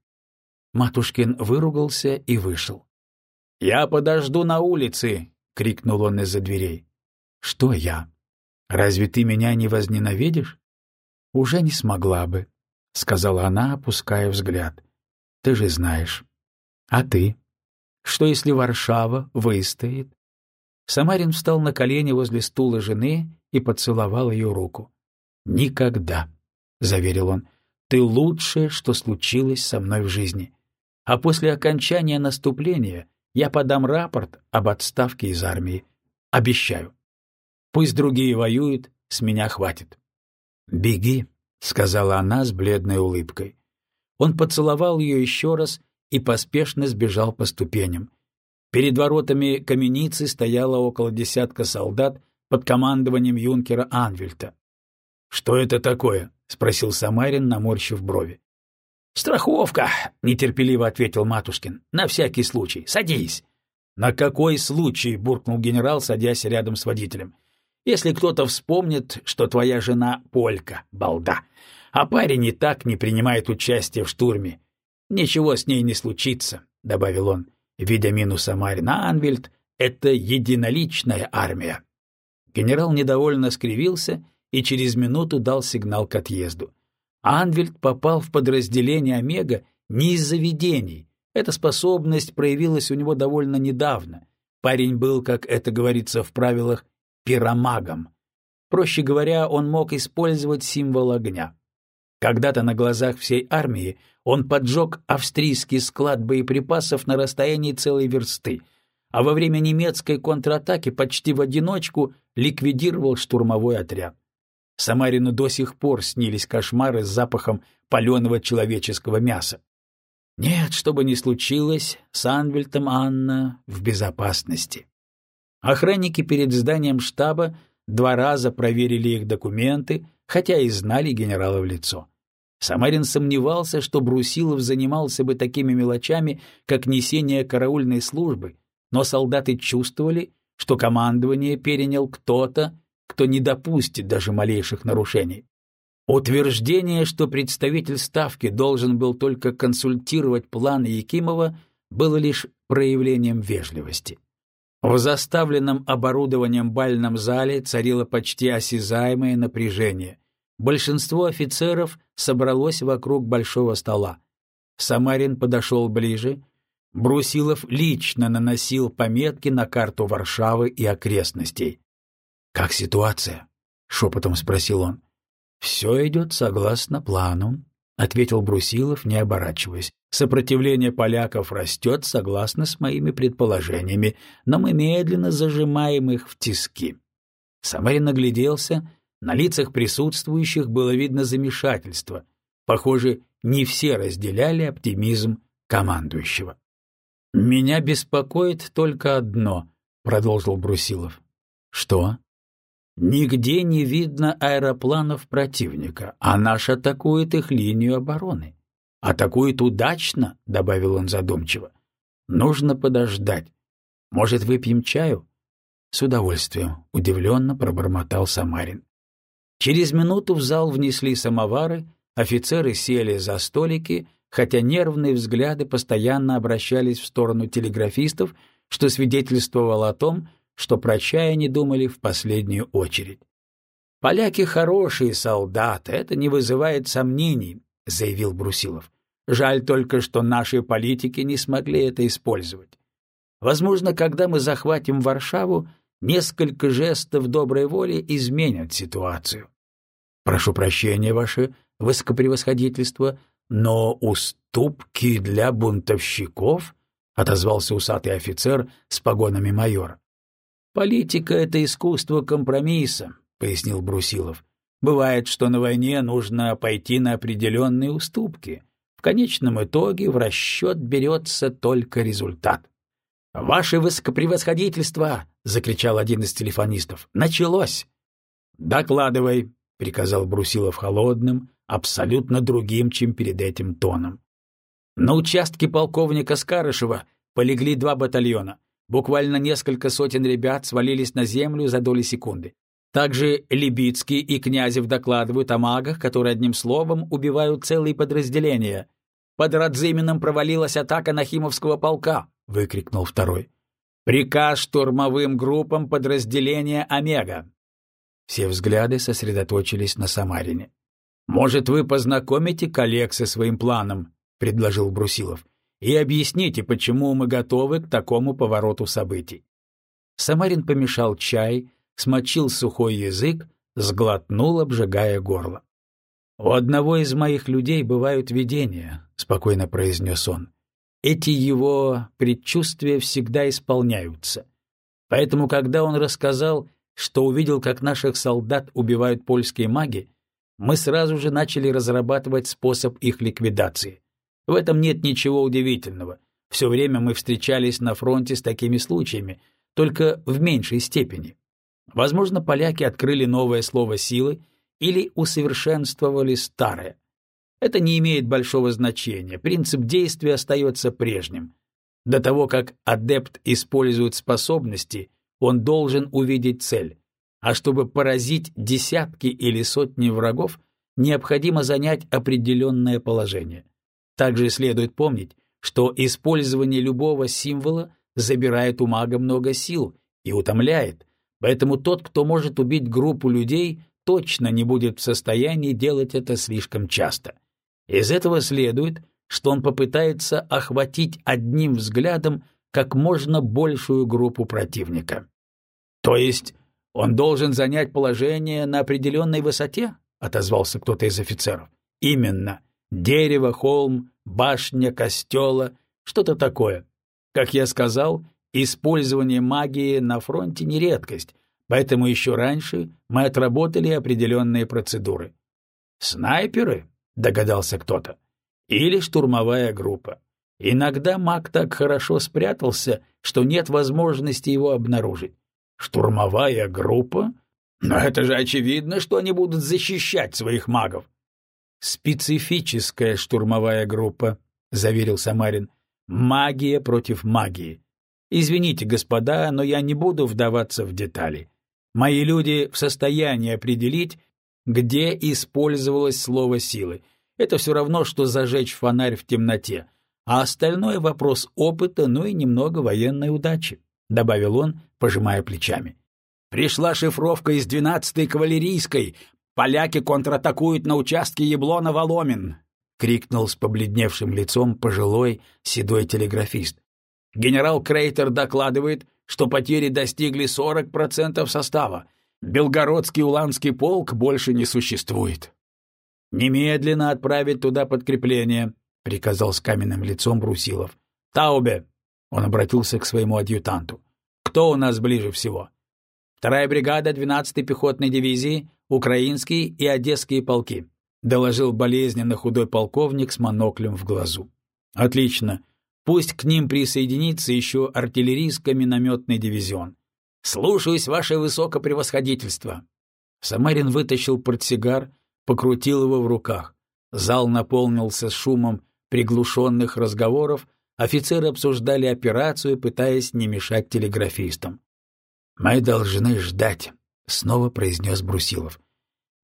Матушкин выругался и вышел. «Я подожду на улице!» — крикнул он из-за дверей. «Что я? Разве ты меня не возненавидишь?» «Уже не смогла бы», — сказала она, опуская взгляд. «Ты же знаешь. А ты? Что, если Варшава выстоит?» Самарин встал на колени возле стула жены и поцеловал ее руку. «Никогда», — заверил он, — «ты лучшее, что случилось со мной в жизни а после окончания наступления я подам рапорт об отставке из армии. Обещаю. Пусть другие воюют, с меня хватит. «Беги», — сказала она с бледной улыбкой. Он поцеловал ее еще раз и поспешно сбежал по ступеням. Перед воротами каменицы стояло около десятка солдат под командованием юнкера Анвельта. «Что это такое?» — спросил Самарин, наморщив брови. «Страховка», — нетерпеливо ответил Матушкин. «На всякий случай. Садись». «На какой случай?» — буркнул генерал, садясь рядом с водителем. «Если кто-то вспомнит, что твоя жена — полька, балда, а парень и так не принимает участия в штурме. Ничего с ней не случится», — добавил он, видя мину Самарина Анвельд, — «это единоличная армия». Генерал недовольно скривился и через минуту дал сигнал к отъезду. Анвельд попал в подразделение Омега не из-за видений. Эта способность проявилась у него довольно недавно. Парень был, как это говорится в правилах, пиромагом. Проще говоря, он мог использовать символ огня. Когда-то на глазах всей армии он поджег австрийский склад боеприпасов на расстоянии целой версты, а во время немецкой контратаки почти в одиночку ликвидировал штурмовой отряд. Самарину до сих пор снились кошмары с запахом паленого человеческого мяса. Нет, что бы ни случилось, с Анвельтом Анна в безопасности. Охранники перед зданием штаба два раза проверили их документы, хотя и знали генерала в лицо. Самарин сомневался, что Брусилов занимался бы такими мелочами, как несение караульной службы, но солдаты чувствовали, что командование перенял кто-то, кто не допустит даже малейших нарушений. Утверждение, что представитель Ставки должен был только консультировать планы Якимова, было лишь проявлением вежливости. В заставленном оборудованием бальном зале царило почти осязаемое напряжение. Большинство офицеров собралось вокруг большого стола. Самарин подошел ближе. Брусилов лично наносил пометки на карту Варшавы и окрестностей. «Как ситуация?» — шепотом спросил он. «Все идет согласно плану», — ответил Брусилов, не оборачиваясь. «Сопротивление поляков растет согласно с моими предположениями, но мы медленно зажимаем их в тиски». Самарин нагляделся, на лицах присутствующих было видно замешательство. Похоже, не все разделяли оптимизм командующего. «Меня беспокоит только одно», — продолжил Брусилов. «Что?» Нигде не видно аэропланов противника, а наш атакует их линию обороны. Атакует удачно, — добавил он задумчиво. Нужно подождать. Может, выпьем чаю? С удовольствием, — удивленно пробормотал Самарин. Через минуту в зал внесли самовары, офицеры сели за столики, хотя нервные взгляды постоянно обращались в сторону телеграфистов, что свидетельствовало о том, что про чай они думали в последнюю очередь. «Поляки хорошие солдаты, это не вызывает сомнений», — заявил Брусилов. «Жаль только, что наши политики не смогли это использовать. Возможно, когда мы захватим Варшаву, несколько жестов доброй воли изменят ситуацию. Прошу прощения, ваше высокопревосходительство, но уступки для бунтовщиков?» — отозвался усатый офицер с погонами майора. «Политика — это искусство компромисса», — пояснил Брусилов. «Бывает, что на войне нужно пойти на определенные уступки. В конечном итоге в расчет берется только результат». «Ваше высокопревосходительство!» — закричал один из телефонистов. «Началось!» «Докладывай», — приказал Брусилов холодным, абсолютно другим, чем перед этим тоном. На участке полковника Скарышева полегли два батальона — Буквально несколько сотен ребят свалились на землю за доли секунды. Также Либицкий и Князев докладывают о магах, которые одним словом убивают целые подразделения. «Под Радзимином провалилась атака Нахимовского полка!» — выкрикнул второй. «Приказ штурмовым группам подразделения «Омега». Все взгляды сосредоточились на Самарине. «Может, вы познакомите коллег со своим планом?» — предложил Брусилов и объясните, почему мы готовы к такому повороту событий. Самарин помешал чай, смочил сухой язык, сглотнул, обжигая горло. «У одного из моих людей бывают видения», — спокойно произнес он. «Эти его предчувствия всегда исполняются. Поэтому, когда он рассказал, что увидел, как наших солдат убивают польские маги, мы сразу же начали разрабатывать способ их ликвидации. В этом нет ничего удивительного. Все время мы встречались на фронте с такими случаями, только в меньшей степени. Возможно, поляки открыли новое слово силы или усовершенствовали старое. Это не имеет большого значения, принцип действия остается прежним. До того, как адепт использует способности, он должен увидеть цель. А чтобы поразить десятки или сотни врагов, необходимо занять определенное положение. Также следует помнить, что использование любого символа забирает у мага много сил и утомляет, поэтому тот, кто может убить группу людей, точно не будет в состоянии делать это слишком часто. Из этого следует, что он попытается охватить одним взглядом как можно большую группу противника. То есть он должен занять положение на определенной высоте, отозвался кто-то из офицеров. Именно. Дерево, холм, башня, костела, что-то такое. Как я сказал, использование магии на фронте не редкость, поэтому еще раньше мы отработали определенные процедуры. «Снайперы?» — догадался кто-то. «Или штурмовая группа. Иногда маг так хорошо спрятался, что нет возможности его обнаружить. Штурмовая группа? Но это же очевидно, что они будут защищать своих магов. Специфическая штурмовая группа, заверил Самарин. Магия против магии. Извините, господа, но я не буду вдаваться в детали. Мои люди в состоянии определить, где использовалось слово силы. Это все равно, что зажечь фонарь в темноте а остальное — вопрос опыта, ну и немного военной удачи», — добавил он, пожимая плечами. «Пришла шифровка из 12-й кавалерийской. Поляки контратакуют на участке Яблона-Воломин», — крикнул с побледневшим лицом пожилой седой телеграфист. «Генерал Крейтер докладывает, что потери достигли 40% состава. Белгородский уланский полк больше не существует. Немедленно отправить туда подкрепление, — приказал с каменным лицом Брусилов. «Таубе!» — он обратился к своему адъютанту. «Кто у нас ближе всего?» «Вторая бригада 12-й пехотной дивизии, украинские и одесские полки», — доложил болезненно худой полковник с моноклем в глазу. «Отлично. Пусть к ним присоединится еще артиллерийско-минометный дивизион. Слушаюсь, ваше высокопревосходительство». Самарин вытащил портсигар, покрутил его в руках. Зал наполнился шумом приглушенных разговоров офицеры обсуждали операцию, пытаясь не мешать телеграфистам. «Мы должны ждать», — снова произнес Брусилов.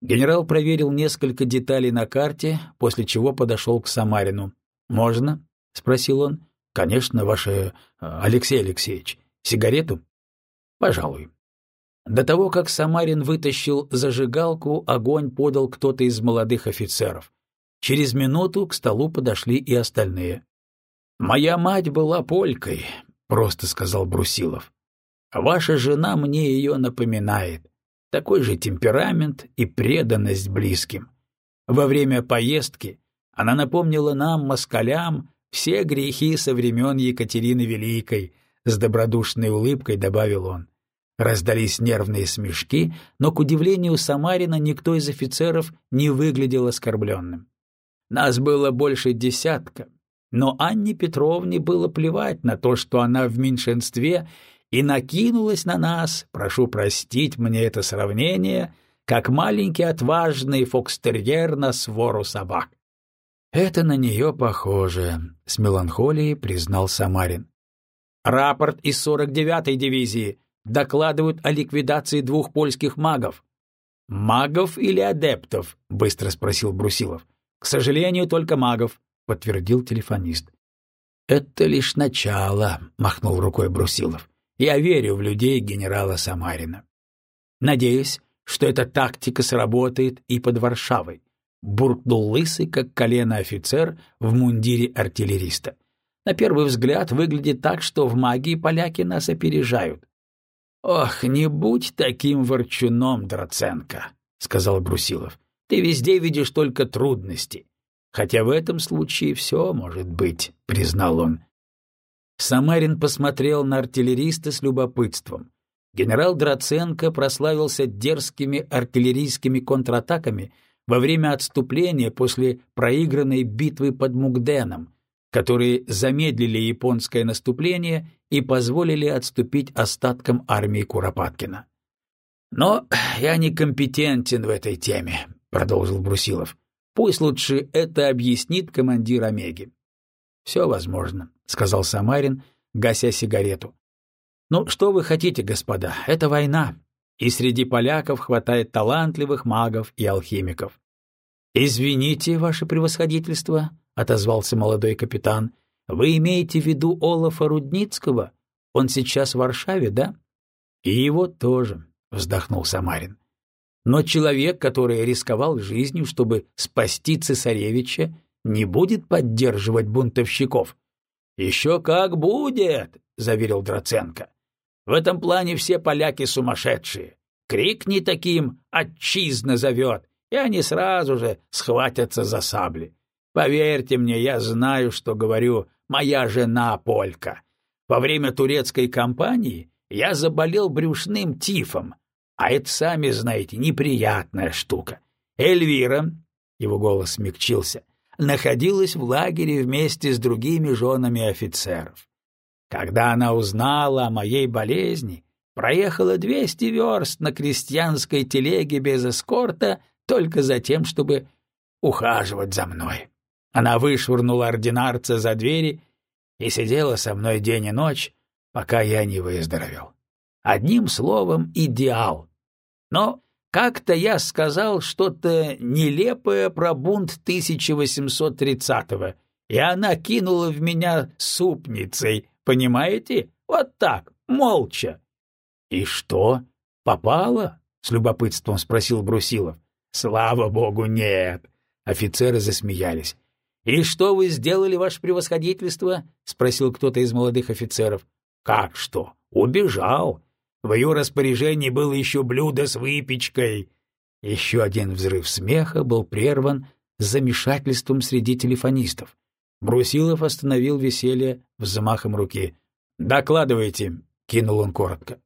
Генерал проверил несколько деталей на карте, после чего подошел к Самарину. «Можно?» — спросил он. «Конечно, ваше... Алексей Алексеевич. Сигарету?» «Пожалуй». До того, как Самарин вытащил зажигалку, огонь подал кто-то из молодых офицеров. Через минуту к столу подошли и остальные. «Моя мать была полькой», — просто сказал Брусилов. «Ваша жена мне ее напоминает. Такой же темперамент и преданность близким. Во время поездки она напомнила нам, москалям, все грехи со времен Екатерины Великой», — с добродушной улыбкой добавил он. Раздались нервные смешки, но, к удивлению Самарина, никто из офицеров не выглядел оскорбленным. Нас было больше десятка, но Анне Петровне было плевать на то, что она в меньшинстве, и накинулась на нас, прошу простить мне это сравнение, как маленький отважный фокстерьер на свору собак. «Это на нее похоже», — с меланхолией признал Самарин. «Рапорт из 49-й дивизии. Докладывают о ликвидации двух польских магов». «Магов или адептов?» — быстро спросил Брусилов. К сожалению, только магов, подтвердил телефонист. Это лишь начало, махнул рукой Брусилов. Я верю в людей генерала Самарина. Надеюсь, что эта тактика сработает и под Варшавой, буркнул лысый, как колено офицер в мундире артиллериста. На первый взгляд выглядит так, что в магии поляки нас опережают. Ох, не будь таким ворчуном, Драценко, сказал Брусилов. Ты везде видишь только трудности. Хотя в этом случае все может быть, — признал он. Самарин посмотрел на артиллериста с любопытством. Генерал Драценко прославился дерзкими артиллерийскими контратаками во время отступления после проигранной битвы под Мугденом, которые замедлили японское наступление и позволили отступить остаткам армии Куропаткина. Но я некомпетентен в этой теме, продолжил Брусилов. Пусть лучше это объяснит командир Омеги. Все возможно, сказал Самарин, гася сигарету. Ну, что вы хотите, господа? Это война, и среди поляков хватает талантливых магов и алхимиков. Извините, ваше превосходительство, отозвался молодой капитан. Вы имеете в виду Олафа Рудницкого? Он сейчас в Варшаве, да? И его тоже, вздохнул Самарин. Но человек, который рисковал жизнью, чтобы спасти цесаревича, не будет поддерживать бунтовщиков. «Еще как будет!» — заверил Драценко. «В этом плане все поляки сумасшедшие. Крикни таким «Отчизна зовет!» и они сразу же схватятся за сабли. Поверьте мне, я знаю, что говорю, моя жена полька. Во время турецкой кампании я заболел брюшным тифом, а это, сами знаете, неприятная штука. Эльвира, его голос смягчился, находилась в лагере вместе с другими женами офицеров. Когда она узнала о моей болезни, проехала 200 верст на крестьянской телеге без эскорта только за тем, чтобы ухаживать за мной. Она вышвырнула ординарца за двери и сидела со мной день и ночь, пока я не выздоровел. Одним словом, идеал. Но как-то я сказал что-то нелепое про бунт 1830-го, и она кинула в меня супницей, понимаете? Вот так, молча. — И что, попало? — с любопытством спросил Брусилов. — Слава богу, нет. Офицеры засмеялись. «И что вы сделали, ваше превосходительство?» — спросил кто-то из молодых офицеров. «Как что? Убежал. В ее распоряжении было еще блюдо с выпечкой». Еще один взрыв смеха был прерван замешательством среди телефонистов. Брусилов остановил веселье взмахом руки. «Докладывайте», — кинул он коротко.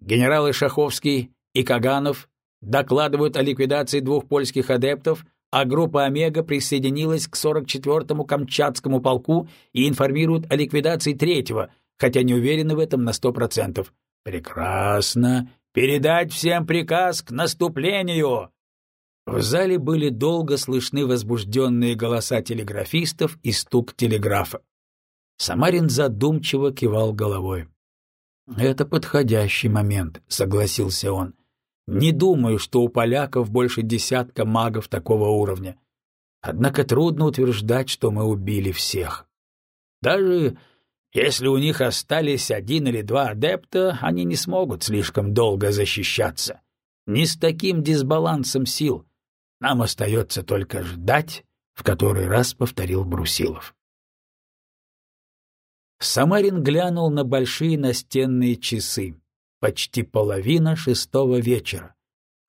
«Генералы Шаховский и Каганов докладывают о ликвидации двух польских адептов, а группа «Омега» присоединилась к 44-му Камчатскому полку и информирует о ликвидации третьего, хотя не уверены в этом на сто процентов. «Прекрасно! Передать всем приказ к наступлению!» В зале были долго слышны возбужденные голоса телеграфистов и стук телеграфа. Самарин задумчиво кивал головой. «Это подходящий момент», — согласился он. Не думаю, что у поляков больше десятка магов такого уровня. Однако трудно утверждать, что мы убили всех. Даже если у них остались один или два адепта, они не смогут слишком долго защищаться. Не с таким дисбалансом сил. Нам остается только ждать, в который раз повторил Брусилов. Самарин глянул на большие настенные часы почти половина шестого вечера.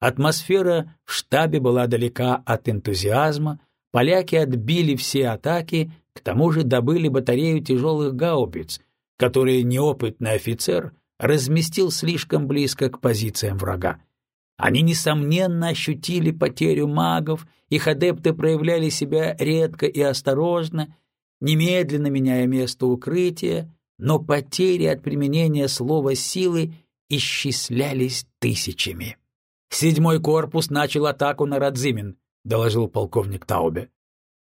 Атмосфера в штабе была далека от энтузиазма, поляки отбили все атаки, к тому же добыли батарею тяжелых гаубиц, которые неопытный офицер разместил слишком близко к позициям врага. Они, несомненно, ощутили потерю магов, их адепты проявляли себя редко и осторожно, немедленно меняя место укрытия, но потери от применения слова силы исчислялись тысячами. «Седьмой корпус начал атаку на Радзимин», — доложил полковник Таубе.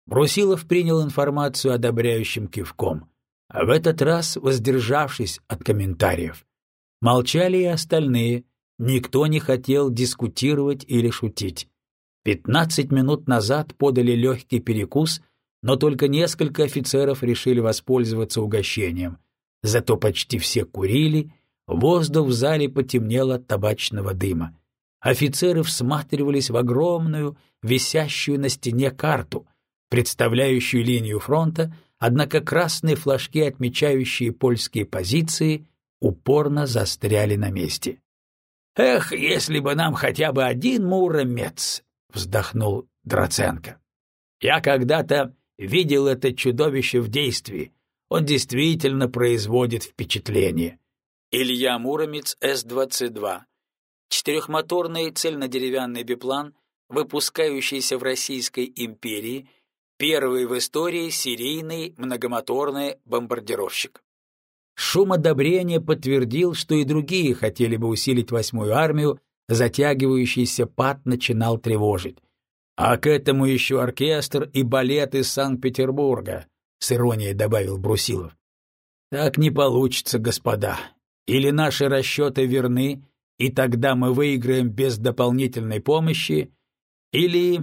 Брусилов принял информацию одобряющим кивком, а в этот раз воздержавшись от комментариев. Молчали и остальные, никто не хотел дискутировать или шутить. Пятнадцать минут назад подали легкий перекус, но только несколько офицеров решили воспользоваться угощением. Зато почти все курили Воздух в зале потемнел от табачного дыма. Офицеры всматривались в огромную, висящую на стене карту, представляющую линию фронта, однако красные флажки, отмечающие польские позиции, упорно застряли на месте. «Эх, если бы нам хотя бы один муромец!» — вздохнул Драценко. «Я когда-то видел это чудовище в действии. Он действительно производит впечатление. Илья Муромец С-22. Четырехмоторный цельнодеревянный биплан, выпускающийся в Российской империи, первый в истории серийный многомоторный бомбардировщик. Шум одобрения подтвердил, что и другие хотели бы усилить восьмую армию, затягивающийся пад начинал тревожить. А к этому еще оркестр и балет из Санкт-Петербурга, — с иронией добавил Брусилов. Так не получится, господа. Или наши расчеты верны, и тогда мы выиграем без дополнительной помощи, или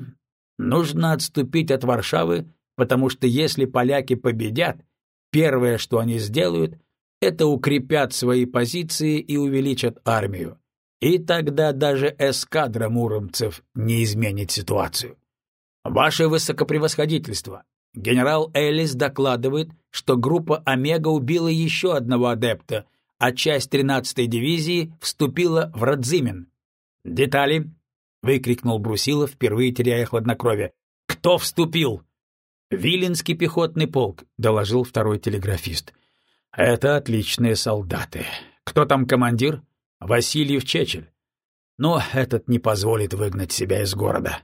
нужно отступить от Варшавы, потому что если поляки победят, первое, что они сделают, это укрепят свои позиции и увеличат армию. И тогда даже эскадра муромцев не изменит ситуацию. Ваше высокопревосходительство, генерал Эллис докладывает, что группа Омега убила еще одного адепта, а часть 13-й дивизии вступила в Радзимин. Детали. Выкрикнул Брусилов, впервые теряя хладнокровие. «Кто вступил?» «Виленский пехотный полк», — доложил второй телеграфист. «Это отличные солдаты. Кто там командир?» «Васильев Чечель». «Но этот не позволит выгнать себя из города».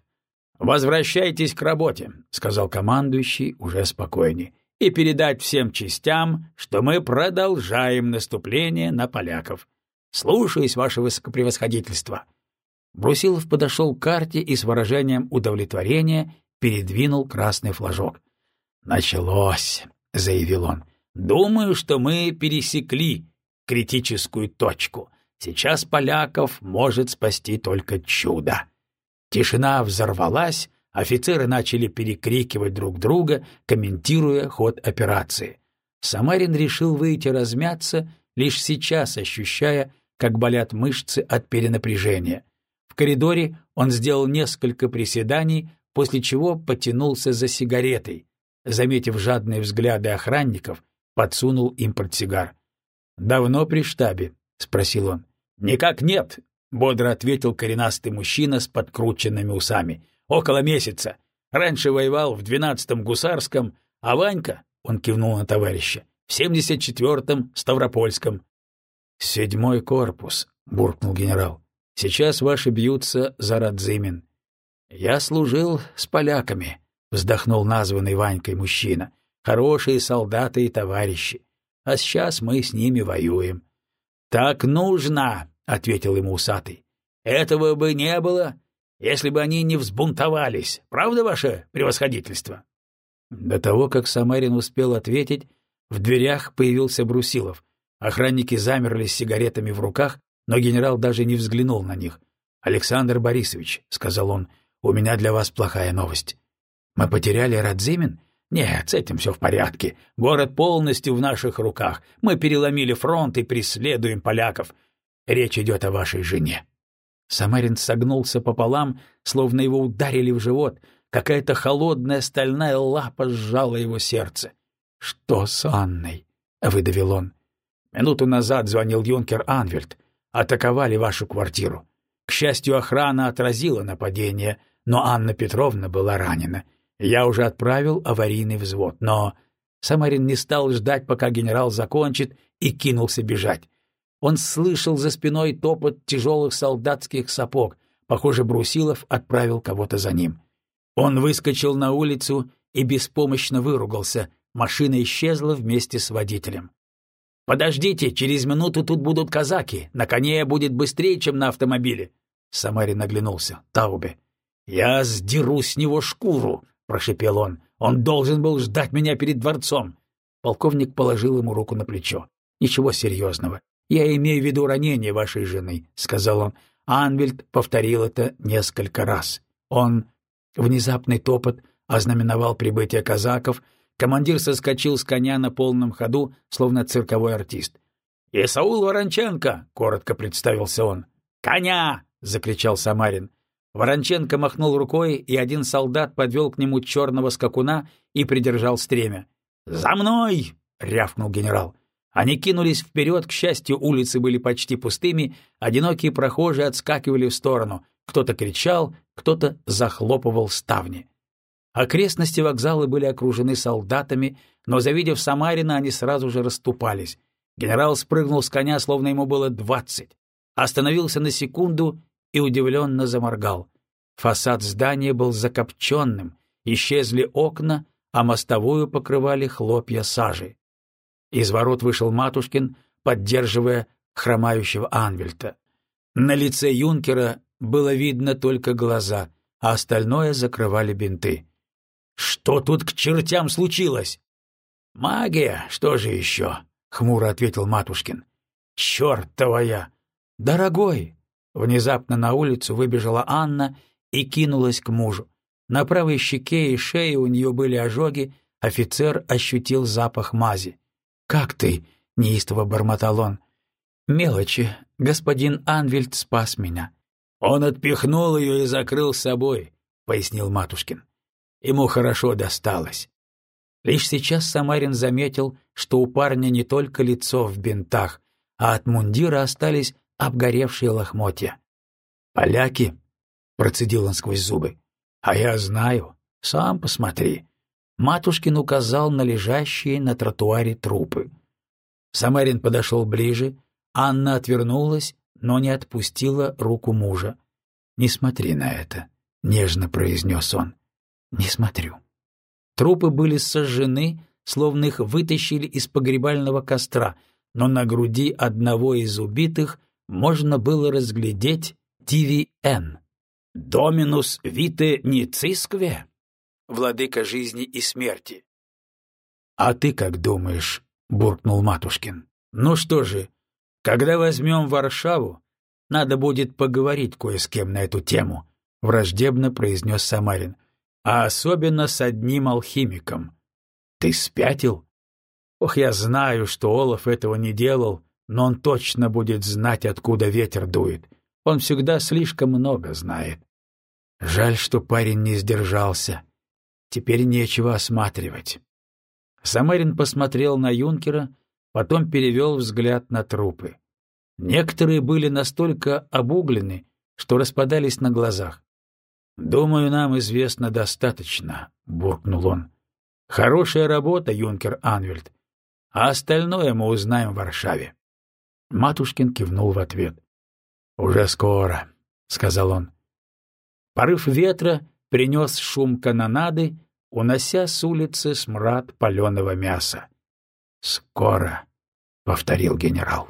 «Возвращайтесь к работе», — сказал командующий уже спокойнее, «и передать всем частям, что мы продолжаем наступление на поляков. Слушаюсь, ваше высокопревосходительство». Брусилов подошел к карте и с выражением удовлетворения передвинул красный флажок. «Началось», — заявил он. «Думаю, что мы пересекли критическую точку. Сейчас поляков может спасти только чудо». Тишина взорвалась, офицеры начали перекрикивать друг друга, комментируя ход операции. Самарин решил выйти размяться, лишь сейчас ощущая, как болят мышцы от перенапряжения. В коридоре он сделал несколько приседаний, после чего потянулся за сигаретой. Заметив жадные взгляды охранников, подсунул им портсигар. «Давно при штабе?» — спросил он. «Никак нет», — бодро ответил коренастый мужчина с подкрученными усами. «Около месяца. Раньше воевал в двенадцатом гусарском, а Ванька, — он кивнул на товарища, — в семьдесят четвертом Ставропольском». «Седьмой корпус», — буркнул генерал. «Сейчас ваши бьются за Радзимин. «Я служил с поляками», — вздохнул названный Ванькой мужчина. «Хорошие солдаты и товарищи. А сейчас мы с ними воюем». «Так нужно», — ответил ему усатый. «Этого бы не было, если бы они не взбунтовались. Правда, ваше превосходительство?» До того, как Самарин успел ответить, в дверях появился Брусилов. Охранники замерли с сигаретами в руках, но генерал даже не взглянул на них. «Александр Борисович», — сказал он, — у меня для вас плохая новость. Мы потеряли Радзимин? Нет, с этим все в порядке. Город полностью в наших руках. Мы переломили фронт и преследуем поляков. Речь идет о вашей жене». Самарин согнулся пополам, словно его ударили в живот. Какая-то холодная стальная лапа сжала его сердце. «Что с Анной?» — выдавил он. «Минуту назад звонил юнкер Анвельд. Атаковали вашу квартиру. К счастью, охрана отразила нападение, но Анна Петровна была ранена. Я уже отправил аварийный взвод, но... Самарин не стал ждать, пока генерал закончит, и кинулся бежать. Он слышал за спиной топот тяжелых солдатских сапог. Похоже, Брусилов отправил кого-то за ним. Он выскочил на улицу и беспомощно выругался. Машина исчезла вместе с водителем. «Подождите, через минуту тут будут казаки. На коне будет быстрее, чем на автомобиле». Самарин оглянулся. «Таубе, «Я сдеру с него шкуру!» — прошепел он. «Он должен был ждать меня перед дворцом!» Полковник положил ему руку на плечо. «Ничего серьезного. Я имею в виду ранение вашей жены», — сказал он. Анвельд повторил это несколько раз. Он... Внезапный топот ознаменовал прибытие казаков. Командир соскочил с коня на полном ходу, словно цирковой артист. «Исаул Воронченко!» — коротко представился он. «Коня!» — закричал Самарин. Воронченко махнул рукой, и один солдат подвел к нему черного скакуна и придержал стремя. «За мной!» — рявкнул генерал. Они кинулись вперед, к счастью, улицы были почти пустыми, одинокие прохожие отскакивали в сторону, кто-то кричал, кто-то захлопывал ставни. Окрестности вокзала были окружены солдатами, но, завидев Самарина, они сразу же расступались. Генерал спрыгнул с коня, словно ему было двадцать. Остановился на секунду и удивленно заморгал. Фасад здания был закопченным, исчезли окна, а мостовую покрывали хлопья сажи. Из ворот вышел Матушкин, поддерживая хромающего Анвельта. На лице юнкера было видно только глаза, а остальное закрывали бинты. «Что тут к чертям случилось?» «Магия, что же еще?» — хмуро ответил Матушкин. «Чертова «Дорогой!» Внезапно на улицу выбежала Анна и кинулась к мужу. На правой щеке и шее у нее были ожоги, офицер ощутил запах мази. «Как ты?» — неистово бормотал он. «Мелочи. Господин Анвельд спас меня». «Он отпихнул ее и закрыл с собой», — пояснил Матушкин. Ему хорошо досталось. Лишь сейчас Самарин заметил, что у парня не только лицо в бинтах, а от мундира остались обгоревшие лохмотья. «Поляки?» — процедил он сквозь зубы. «А я знаю. Сам посмотри». Матушкин указал на лежащие на тротуаре трупы. Самарин подошел ближе, Анна отвернулась, но не отпустила руку мужа. «Не смотри на это», — нежно произнес он. «Не смотрю». Трупы были сожжены, словно их вытащили из погребального костра, но на груди одного из убитых можно было разглядеть «Диви-Н». «Доминус вите ницискве?» «Владыка жизни и смерти». «А ты как думаешь?» — буркнул Матушкин. «Ну что же, когда возьмем Варшаву, надо будет поговорить кое с кем на эту тему», — враждебно произнес Самарин. «А особенно с одним алхимиком». «Ты спятил?» «Ох, я знаю, что Олаф этого не делал, но он точно будет знать, откуда ветер дует. Он всегда слишком много знает. Жаль, что парень не сдержался. Теперь нечего осматривать». Самарин посмотрел на юнкера, потом перевел взгляд на трупы. Некоторые были настолько обуглены, что распадались на глазах. «Думаю, нам известно достаточно», — буркнул он. «Хорошая работа, юнкер Анвельд, а остальное мы узнаем в Варшаве». Матушкин кивнул в ответ. «Уже скоро», — сказал он. Порыв ветра принес шум канонады, унося с улицы смрад паленого мяса. «Скоро», — повторил генерал.